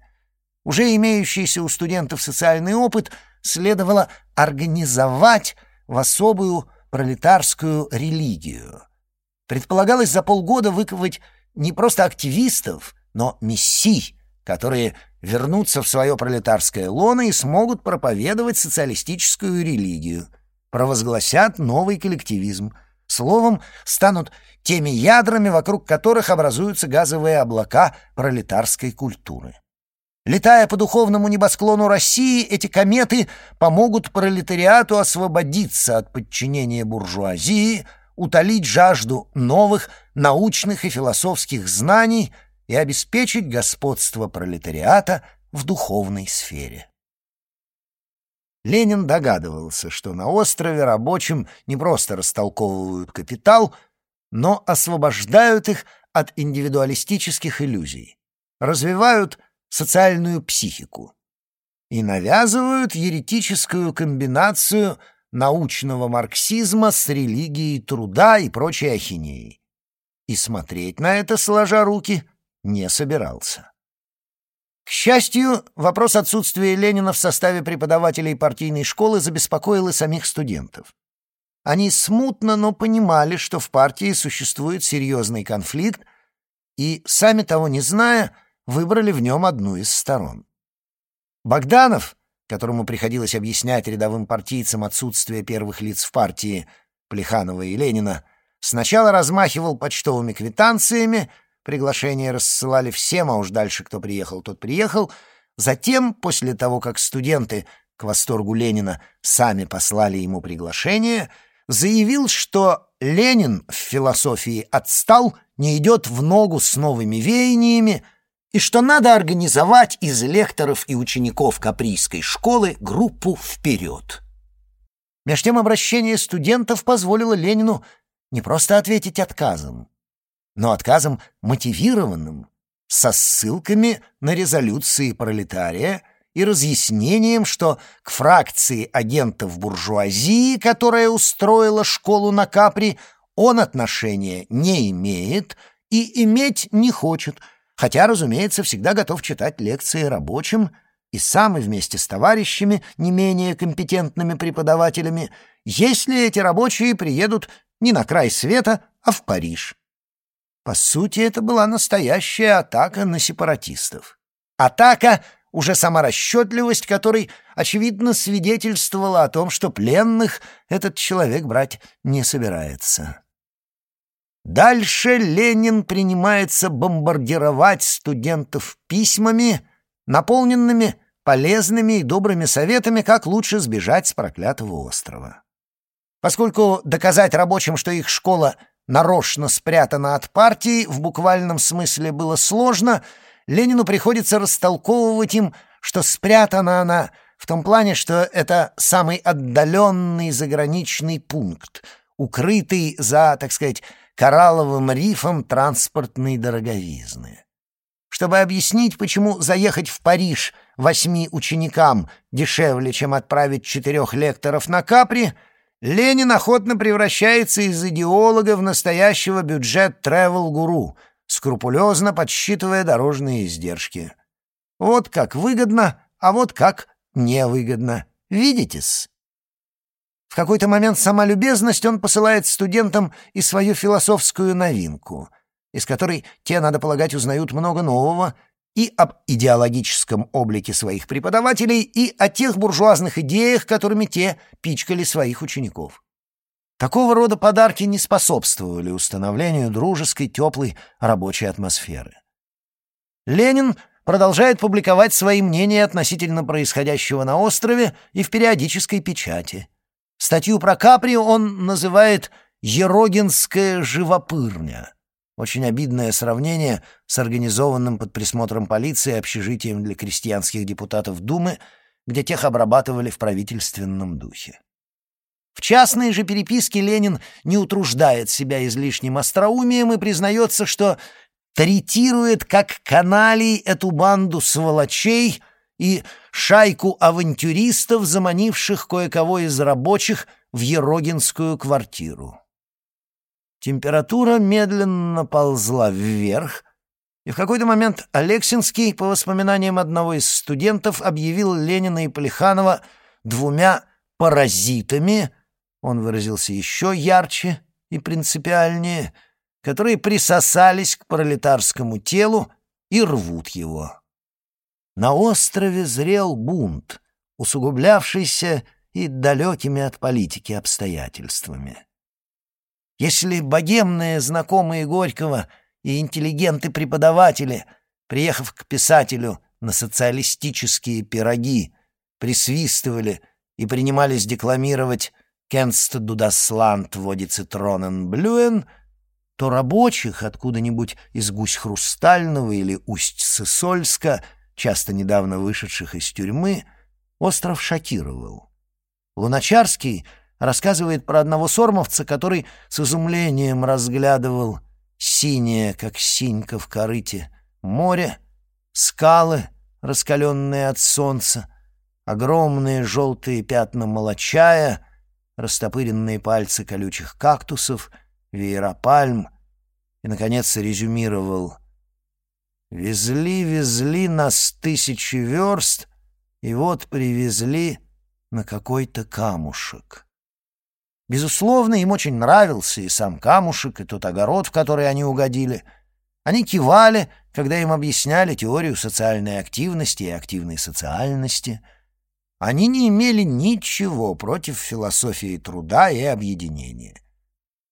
Уже имеющийся у студентов социальный опыт следовало организовать в особую пролетарскую религию. Предполагалось за полгода выковать не просто активистов, но мессий, которые вернутся в свое пролетарское лоно и смогут проповедовать социалистическую религию, провозгласят новый коллективизм, словом, станут теми ядрами, вокруг которых образуются газовые облака пролетарской культуры. Летая по духовному небосклону России, эти кометы помогут пролетариату освободиться от подчинения буржуазии, утолить жажду новых научных и философских знаний и обеспечить господство пролетариата в духовной сфере. Ленин догадывался, что на острове рабочим не просто растолковывают капитал, но освобождают их от индивидуалистических иллюзий, развивают социальную психику и навязывают еретическую комбинацию научного марксизма с религией труда и прочей ахинеей. И смотреть на это, сложа руки, не собирался. К счастью, вопрос отсутствия Ленина в составе преподавателей партийной школы забеспокоил и самих студентов. Они смутно, но понимали, что в партии существует серьезный конфликт, и, сами того не зная, выбрали в нем одну из сторон. Богданов, которому приходилось объяснять рядовым партийцам отсутствие первых лиц в партии, Плеханова и Ленина, сначала размахивал почтовыми квитанциями, приглашения рассылали всем, а уж дальше кто приехал, тот приехал. Затем, после того, как студенты, к восторгу Ленина, сами послали ему приглашение, заявил, что Ленин в философии отстал, не идет в ногу с новыми веяниями, и что надо организовать из лекторов и учеников Каприйской школы группу «Вперед». Меж тем обращение студентов позволило Ленину не просто ответить отказом, но отказом мотивированным, со ссылками на резолюции пролетария и разъяснением, что к фракции агентов буржуазии, которая устроила школу на Капри, он отношения не имеет и иметь не хочет — хотя, разумеется, всегда готов читать лекции рабочим и сам и вместе с товарищами, не менее компетентными преподавателями, если эти рабочие приедут не на край света, а в Париж. По сути, это была настоящая атака на сепаратистов. Атака, уже сама расчетливость которой, очевидно, свидетельствовала о том, что пленных этот человек брать не собирается. Дальше Ленин принимается бомбардировать студентов письмами, наполненными полезными и добрыми советами, как лучше сбежать с проклятого острова. Поскольку доказать рабочим, что их школа нарочно спрятана от партии, в буквальном смысле было сложно, Ленину приходится растолковывать им, что спрятана она в том плане, что это самый отдаленный заграничный пункт, укрытый за, так сказать, коралловым рифом транспортной дороговизны. Чтобы объяснить, почему заехать в Париж восьми ученикам дешевле, чем отправить четырех лекторов на Капри, Ленин охотно превращается из идеолога в настоящего бюджет-тревел-гуру, скрупулезно подсчитывая дорожные издержки. Вот как выгодно, а вот как невыгодно. Видите-с? В какой-то момент сама любезность он посылает студентам и свою философскую новинку, из которой те, надо полагать, узнают много нового и об идеологическом облике своих преподавателей, и о тех буржуазных идеях, которыми те пичкали своих учеников. Такого рода подарки не способствовали установлению дружеской, теплой рабочей атмосферы. Ленин продолжает публиковать свои мнения относительно происходящего на острове и в периодической печати. Статью про Капри он называет «Ерогинская живопырня». Очень обидное сравнение с организованным под присмотром полиции общежитием для крестьянских депутатов Думы, где тех обрабатывали в правительственном духе. В частной же переписке Ленин не утруждает себя излишним остроумием и признается, что третирует как каналий эту банду сволочей и шайку авантюристов, заманивших кое-кого из рабочих в Ерогинскую квартиру. Температура медленно ползла вверх, и в какой-то момент Алексинский, по воспоминаниям одного из студентов, объявил Ленина и Полиханова двумя паразитами, он выразился еще ярче и принципиальнее, которые присосались к пролетарскому телу и рвут его. На острове зрел бунт, усугублявшийся и далекими от политики обстоятельствами. Если богемные знакомые Горького и интеллигенты-преподаватели, приехав к писателю на социалистические пироги, присвистывали и принимались декламировать «Кенст дудасланд води цитронен блюен», то рабочих откуда-нибудь из Гусь-Хрустального или Усть-Сысольска, часто недавно вышедших из тюрьмы, остров шокировал. Луначарский рассказывает про одного сормовца, который с изумлением разглядывал синее, как синька в корыте, море, скалы, раскаленные от солнца, огромные желтые пятна молочая, растопыренные пальцы колючих кактусов, веера пальм, и, наконец, резюмировал «Везли, везли нас тысячи верст, и вот привезли на какой-то камушек». Безусловно, им очень нравился и сам камушек, и тот огород, в который они угодили. Они кивали, когда им объясняли теорию социальной активности и активной социальности. Они не имели ничего против философии труда и объединения.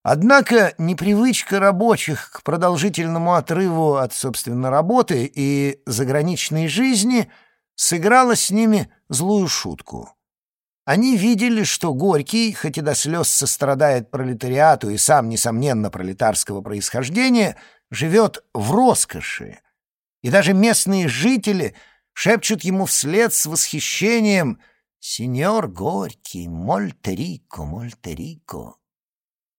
Однако непривычка рабочих к продолжительному отрыву от, собственно, работы и заграничной жизни сыграла с ними злую шутку. Они видели, что Горький, хоть и до слез сострадает пролетариату и сам, несомненно, пролетарского происхождения, живет в роскоши. И даже местные жители шепчут ему вслед с восхищением «Сеньор Горький, мольтерико, мольтерико».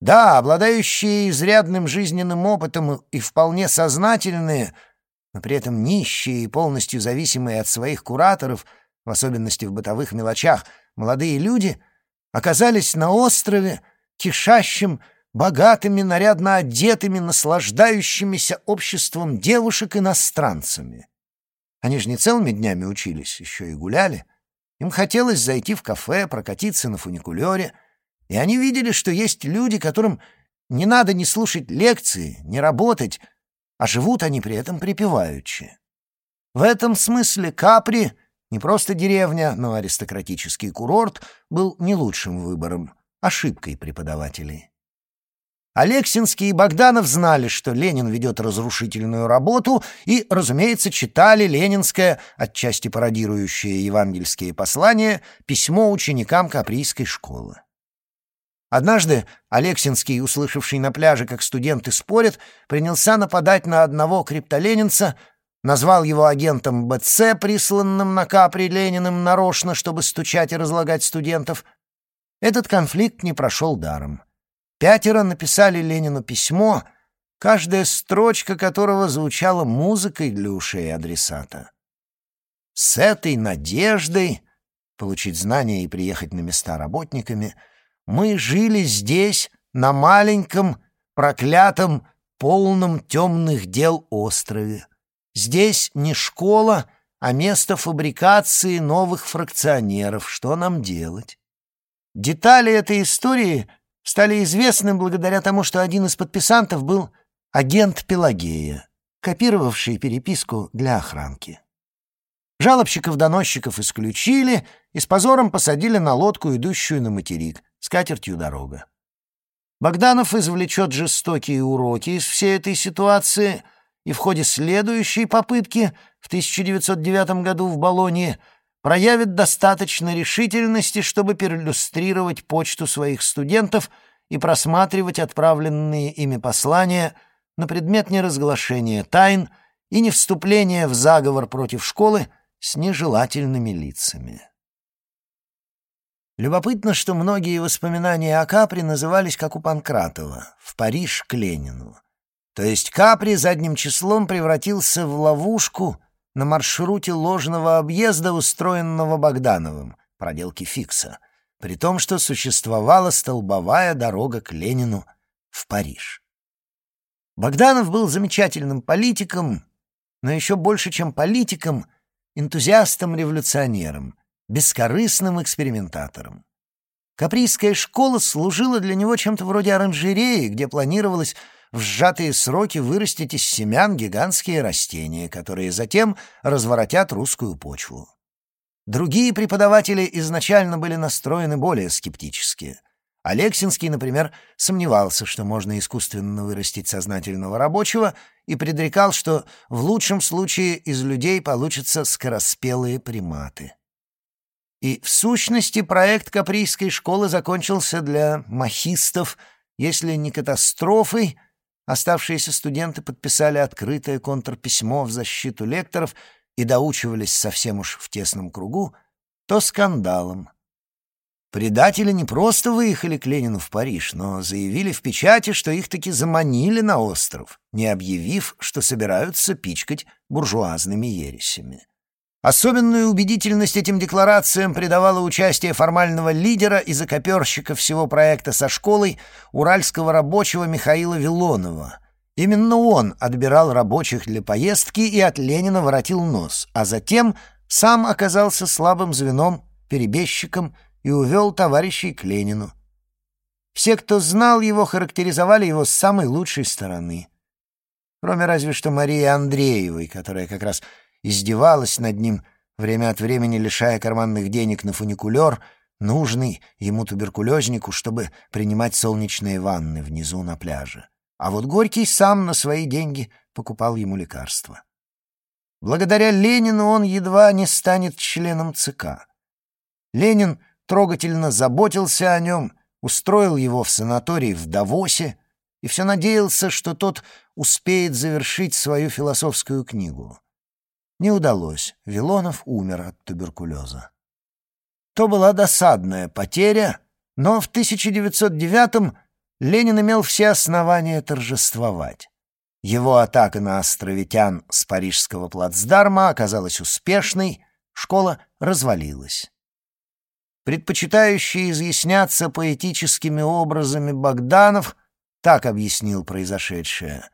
Да, обладающие изрядным жизненным опытом и вполне сознательные, но при этом нищие и полностью зависимые от своих кураторов, в особенности в бытовых мелочах — молодые люди оказались на острове, кишащим богатыми, нарядно одетыми, наслаждающимися обществом девушек-иностранцами. Они же не целыми днями учились, еще и гуляли. Им хотелось зайти в кафе, прокатиться на фуникулере, и они видели, что есть люди, которым не надо ни слушать лекции, ни работать, а живут они при этом припеваючи. В этом смысле Капри не просто деревня, но аристократический курорт был не лучшим выбором, ошибкой преподавателей. Алексинский и Богданов знали, что Ленин ведет разрушительную работу, и, разумеется, читали ленинское, отчасти пародирующее евангельские послания, письмо ученикам Каприйской школы. Однажды Алексинский, услышавший на пляже, как студенты спорят, принялся нападать на одного криптоленинца, назвал его агентом БЦ, присланным на Капри Лениным нарочно, чтобы стучать и разлагать студентов. Этот конфликт не прошел даром. Пятеро написали Ленину письмо, каждая строчка которого звучала музыкой для ушей адресата. С этой надеждой получить знания и приехать на места работниками мы жили здесь, на маленьком, проклятом, полном темных дел острове. Здесь не школа, а место фабрикации новых фракционеров. Что нам делать? Детали этой истории стали известны благодаря тому, что один из подписантов был агент Пелагея, копировавший переписку для охранки. Жалобщиков-доносчиков исключили и с позором посадили на лодку, идущую на материк, с катертью дорога. Богданов извлечет жестокие уроки из всей этой ситуации — и в ходе следующей попытки в 1909 году в Болонии проявит достаточно решительности, чтобы периллюстрировать почту своих студентов и просматривать отправленные ими послания на предмет неразглашения тайн и не вступления в заговор против школы с нежелательными лицами. Любопытно, что многие воспоминания о Капре назывались, как у Панкратова, «В Париж к Ленину». То есть Капри задним числом превратился в ловушку на маршруте ложного объезда, устроенного Богдановым, проделки Фикса, при том, что существовала столбовая дорога к Ленину в Париж. Богданов был замечательным политиком, но еще больше, чем политиком, энтузиастом-революционером, бескорыстным экспериментатором. Каприйская школа служила для него чем-то вроде оранжереи, где планировалось в сжатые сроки вырастить из семян гигантские растения, которые затем разворотят русскую почву. Другие преподаватели изначально были настроены более скептически. Алексинский, например, сомневался, что можно искусственно вырастить сознательного рабочего, и предрекал, что в лучшем случае из людей получатся скороспелые приматы. И в сущности проект Каприйской школы закончился для махистов, если не катастрофой, оставшиеся студенты подписали открытое контрписьмо в защиту лекторов и доучивались совсем уж в тесном кругу, то скандалом. Предатели не просто выехали к Ленину в Париж, но заявили в печати, что их таки заманили на остров, не объявив, что собираются пичкать буржуазными ересями. Особенную убедительность этим декларациям придавало участие формального лидера и закоперщика всего проекта со школой уральского рабочего Михаила Вилонова. Именно он отбирал рабочих для поездки и от Ленина воротил нос, а затем сам оказался слабым звеном, перебежчиком и увел товарищей к Ленину. Все, кто знал его, характеризовали его с самой лучшей стороны. Кроме разве что Марии Андреевой, которая как раз издевалась над ним, время от времени лишая карманных денег на фуникулер, нужный ему туберкулезнику, чтобы принимать солнечные ванны внизу на пляже. А вот Горький сам на свои деньги покупал ему лекарства. Благодаря Ленину он едва не станет членом ЦК. Ленин трогательно заботился о нем, устроил его в санаторий в Давосе и все надеялся, что тот успеет завершить свою философскую книгу. Не удалось. Вилонов умер от туберкулеза. То была досадная потеря, но в 1909-м Ленин имел все основания торжествовать. Его атака на островитян с парижского плацдарма оказалась успешной, школа развалилась. Предпочитающий изъясняться поэтическими образами Богданов так объяснил произошедшее.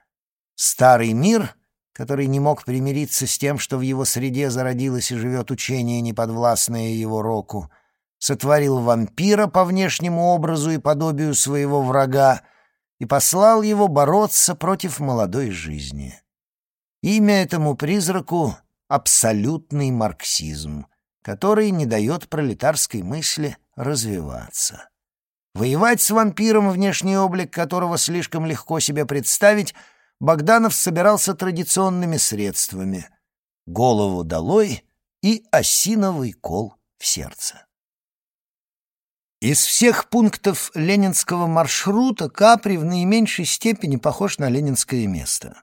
Старый мир который не мог примириться с тем, что в его среде зародилось и живет учение, неподвластное его року, сотворил вампира по внешнему образу и подобию своего врага и послал его бороться против молодой жизни. Имя этому призраку — абсолютный марксизм, который не дает пролетарской мысли развиваться. Воевать с вампиром, внешний облик которого слишком легко себе представить — Богданов собирался традиционными средствами — голову долой и осиновый кол в сердце. Из всех пунктов ленинского маршрута Капри в наименьшей степени похож на ленинское место.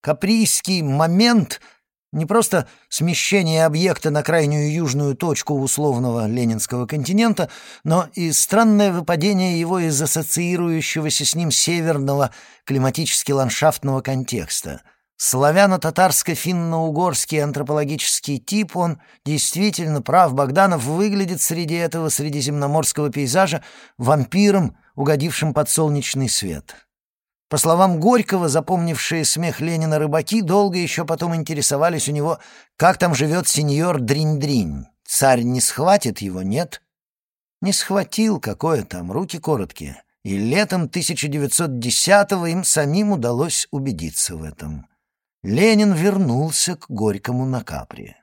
Каприйский момент — не просто смещение объекта на крайнюю южную точку условного ленинского континента, но и странное выпадение его из ассоциирующегося с ним северного климатически-ландшафтного контекста. Славяно-татарско-финно-угорский антропологический тип, он действительно прав, Богданов выглядит среди этого средиземноморского пейзажа вампиром, угодившим под солнечный свет. По словам Горького, запомнившие смех Ленина рыбаки долго еще потом интересовались у него, как там живет сеньор Дринь-Дринь. Царь не схватит его, нет? Не схватил, какое там, руки короткие. И летом 1910-го им самим удалось убедиться в этом. Ленин вернулся к Горькому на Капри.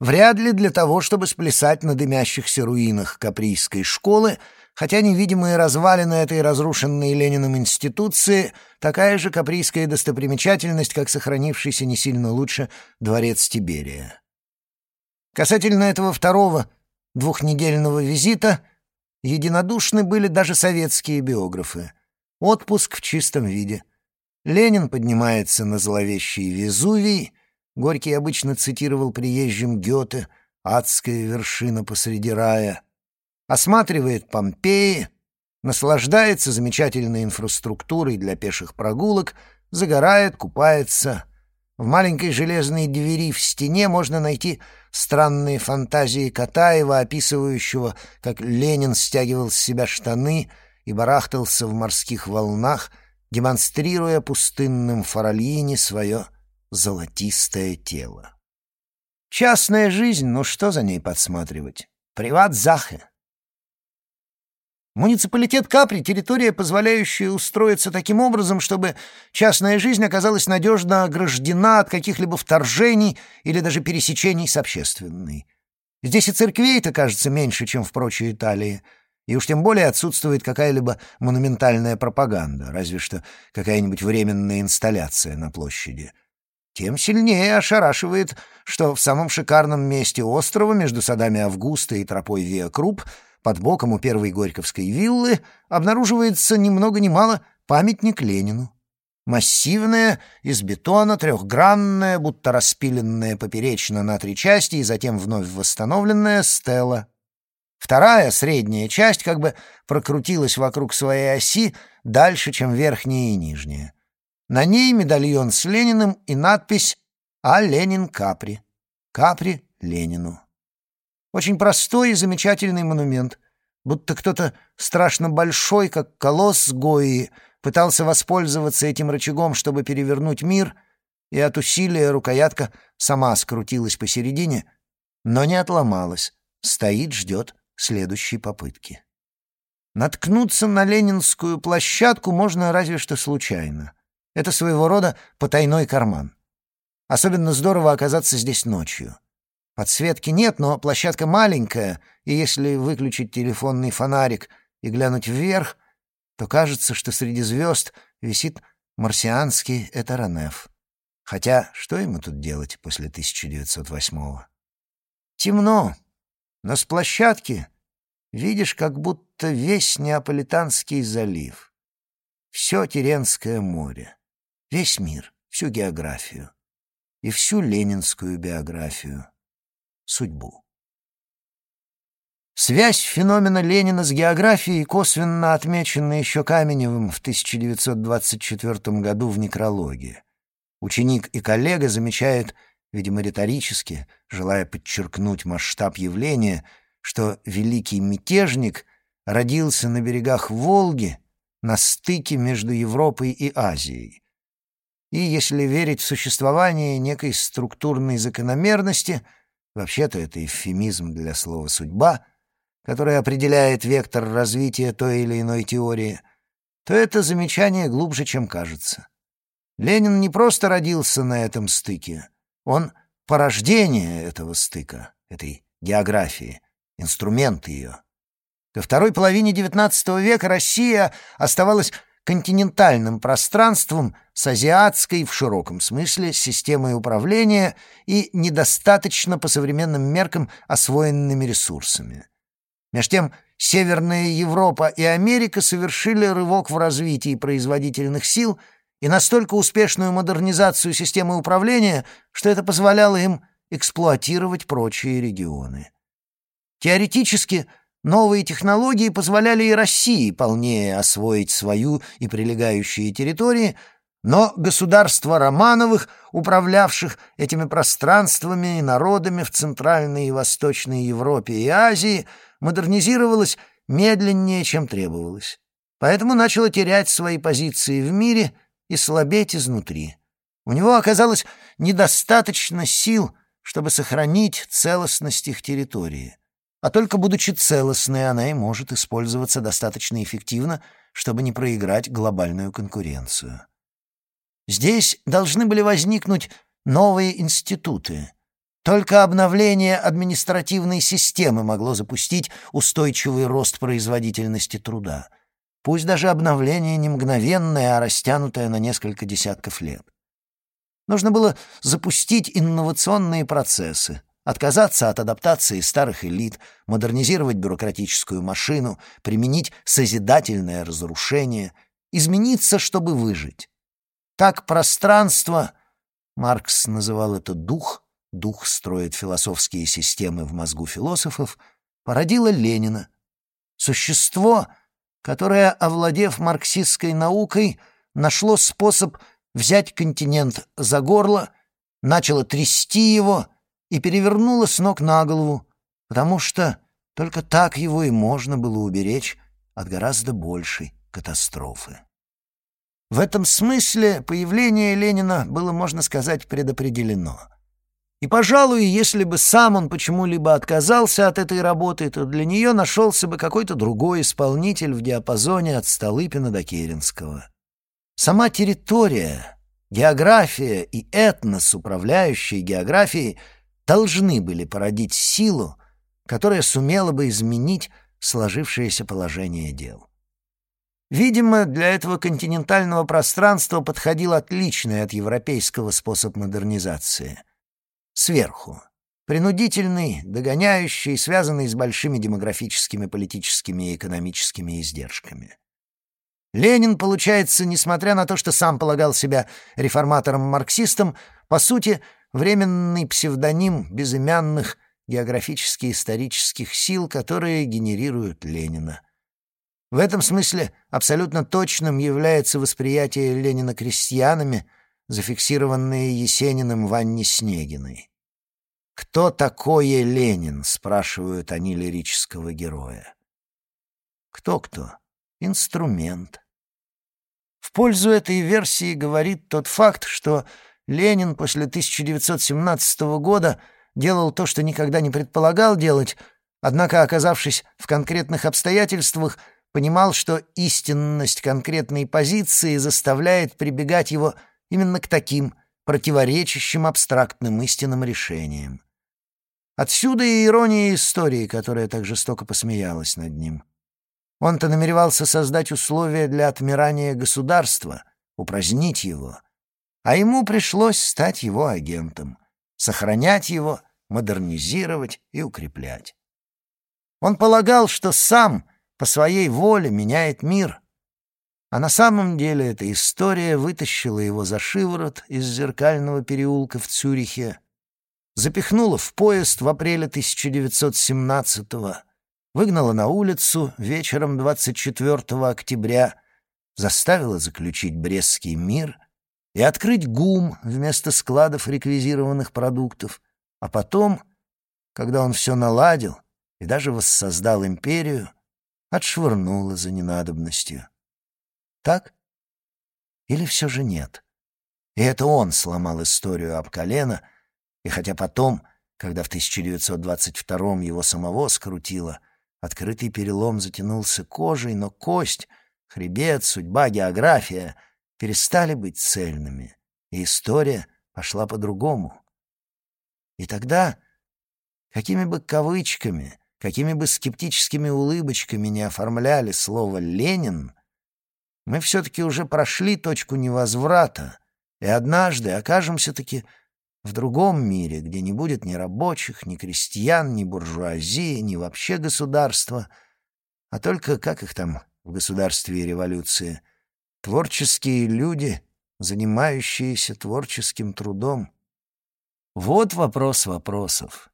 Вряд ли для того, чтобы сплясать на дымящихся руинах Каприйской школы, хотя невидимые развалины этой разрушенной Лениным институции — такая же каприйская достопримечательность, как сохранившийся не сильно лучше дворец Тиберия. Касательно этого второго двухнедельного визита единодушны были даже советские биографы. Отпуск в чистом виде. Ленин поднимается на зловещий Везувий, Горький обычно цитировал приезжим Гёте «Адская вершина посреди рая», осматривает Помпеи, наслаждается замечательной инфраструктурой для пеших прогулок, загорает, купается. В маленькой железной двери в стене можно найти странные фантазии Катаева, описывающего, как Ленин стягивал с себя штаны и барахтался в морских волнах, демонстрируя пустынным Фаральине свое золотистое тело. Частная жизнь, ну что за ней подсматривать? Приват-захе. Муниципалитет Капри — территория, позволяющая устроиться таким образом, чтобы частная жизнь оказалась надежно ограждена от каких-либо вторжений или даже пересечений с общественной. Здесь и церквей-то, кажется, меньше, чем в прочей Италии, и уж тем более отсутствует какая-либо монументальная пропаганда, разве что какая-нибудь временная инсталляция на площади. Тем сильнее ошарашивает, что в самом шикарном месте острова между садами Августа и тропой Виа Круп — под боком у первой Горьковской виллы обнаруживается ни много ни мало памятник Ленину. Массивная, из бетона, трехгранная, будто распиленная поперечно на три части и затем вновь восстановленная стела. Вторая, средняя часть, как бы прокрутилась вокруг своей оси дальше, чем верхняя и нижняя. На ней медальон с Лениным и надпись «А Ленин Капри». Капри Ленину. Очень простой и замечательный монумент, будто кто-то страшно большой, как колосс Гои, пытался воспользоваться этим рычагом, чтобы перевернуть мир, и от усилия рукоятка сама скрутилась посередине, но не отломалась, стоит, ждет следующей попытки. Наткнуться на ленинскую площадку можно разве что случайно. Это своего рода потайной карман. Особенно здорово оказаться здесь ночью. Подсветки нет, но площадка маленькая, и если выключить телефонный фонарик и глянуть вверх, то кажется, что среди звезд висит марсианский Этеронеф. Хотя что ему тут делать после 1908-го? Темно, но с площадки видишь как будто весь Неаполитанский залив, все Теренское море, весь мир, всю географию и всю ленинскую биографию судьбу. Связь феномена Ленина с географией косвенно отмечена еще Каменевым в 1924 году в некрологе. Ученик и коллега замечают, видимо, риторически, желая подчеркнуть масштаб явления, что великий мятежник родился на берегах Волги на стыке между Европой и Азией. И если верить в существование некой структурной закономерности — Вообще-то это эвфемизм для слова «судьба», которое определяет вектор развития той или иной теории, то это замечание глубже, чем кажется. Ленин не просто родился на этом стыке, он — порождение этого стыка, этой географии, инструмент ее. До второй половине XIX века Россия оставалась континентальным пространством с азиатской в широком смысле системой управления и недостаточно по современным меркам освоенными ресурсами. Меж тем, Северная Европа и Америка совершили рывок в развитии производительных сил и настолько успешную модернизацию системы управления, что это позволяло им эксплуатировать прочие регионы. Теоретически – Новые технологии позволяли и России полнее освоить свою и прилегающие территории, но государство Романовых, управлявших этими пространствами и народами в Центральной и Восточной Европе и Азии, модернизировалось медленнее, чем требовалось. Поэтому начало терять свои позиции в мире и слабеть изнутри. У него оказалось недостаточно сил, чтобы сохранить целостность их территории. А только будучи целостной, она и может использоваться достаточно эффективно, чтобы не проиграть глобальную конкуренцию. Здесь должны были возникнуть новые институты. Только обновление административной системы могло запустить устойчивый рост производительности труда. Пусть даже обновление не мгновенное, а растянутое на несколько десятков лет. Нужно было запустить инновационные процессы, Отказаться от адаптации старых элит, модернизировать бюрократическую машину, применить созидательное разрушение, измениться, чтобы выжить. Так пространство, Маркс называл это дух, дух строит философские системы в мозгу философов, породило Ленина. Существо, которое, овладев марксистской наукой, нашло способ взять континент за горло, начало трясти его и перевернуло с ног на голову, потому что только так его и можно было уберечь от гораздо большей катастрофы. В этом смысле появление Ленина было, можно сказать, предопределено. И, пожалуй, если бы сам он почему-либо отказался от этой работы, то для нее нашелся бы какой-то другой исполнитель в диапазоне от Столыпина до Керенского. Сама территория, география и этнос, управляющие географией, должны были породить силу, которая сумела бы изменить сложившееся положение дел. Видимо, для этого континентального пространства подходил отличный от европейского способ модернизации. Сверху. Принудительный, догоняющий, связанный с большими демографическими, политическими и экономическими издержками. Ленин, получается, несмотря на то, что сам полагал себя реформатором-марксистом, по сути, временный псевдоним безымянных географически-исторических сил, которые генерируют Ленина. В этом смысле абсолютно точным является восприятие Ленина крестьянами, зафиксированное Есениным в Снегиной. «Кто такое Ленин?» — спрашивают они лирического героя. Кто-кто? Инструмент. В пользу этой версии говорит тот факт, что Ленин после 1917 года делал то, что никогда не предполагал делать, однако, оказавшись в конкретных обстоятельствах, понимал, что истинность конкретной позиции заставляет прибегать его именно к таким противоречащим абстрактным истинным решениям. Отсюда и ирония истории, которая так жестоко посмеялась над ним. Он-то намеревался создать условия для отмирания государства, упразднить его, а ему пришлось стать его агентом сохранять его, модернизировать и укреплять. Он полагал, что сам по своей воле меняет мир, а на самом деле эта история вытащила его за шиворот из зеркального переулка в Цюрихе, запихнула в поезд в апреле 1917-го, выгнала на улицу вечером 24 октября, заставила заключить Брестский мир и открыть ГУМ вместо складов реквизированных продуктов, а потом, когда он все наладил и даже воссоздал империю, отшвырнула за ненадобностью. Так? Или все же нет? И это он сломал историю об колено, и хотя потом, когда в 1922-м его самого скрутило, открытый перелом затянулся кожей, но кость, хребет, судьба, география — перестали быть цельными, и история пошла по-другому. И тогда, какими бы кавычками, какими бы скептическими улыбочками не оформляли слово «Ленин», мы все-таки уже прошли точку невозврата, и однажды окажемся-таки в другом мире, где не будет ни рабочих, ни крестьян, ни буржуазии, ни вообще государства, а только, как их там в государстве и революции — Творческие люди, занимающиеся творческим трудом. Вот вопрос вопросов.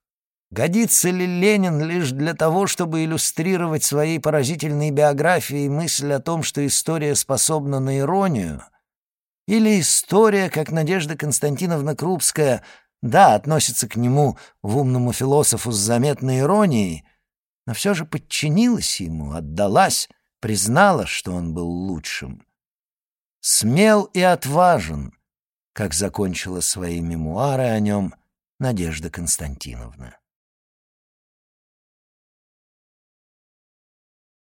Годится ли Ленин лишь для того, чтобы иллюстрировать своей поразительной биографией мысль о том, что история способна на иронию? Или история, как Надежда Константиновна Крупская, да, относится к нему, в умному философу с заметной иронией, но все же подчинилась ему, отдалась, признала, что он был лучшим смел и отважен, как закончила свои мемуары о нем Надежда Константиновна.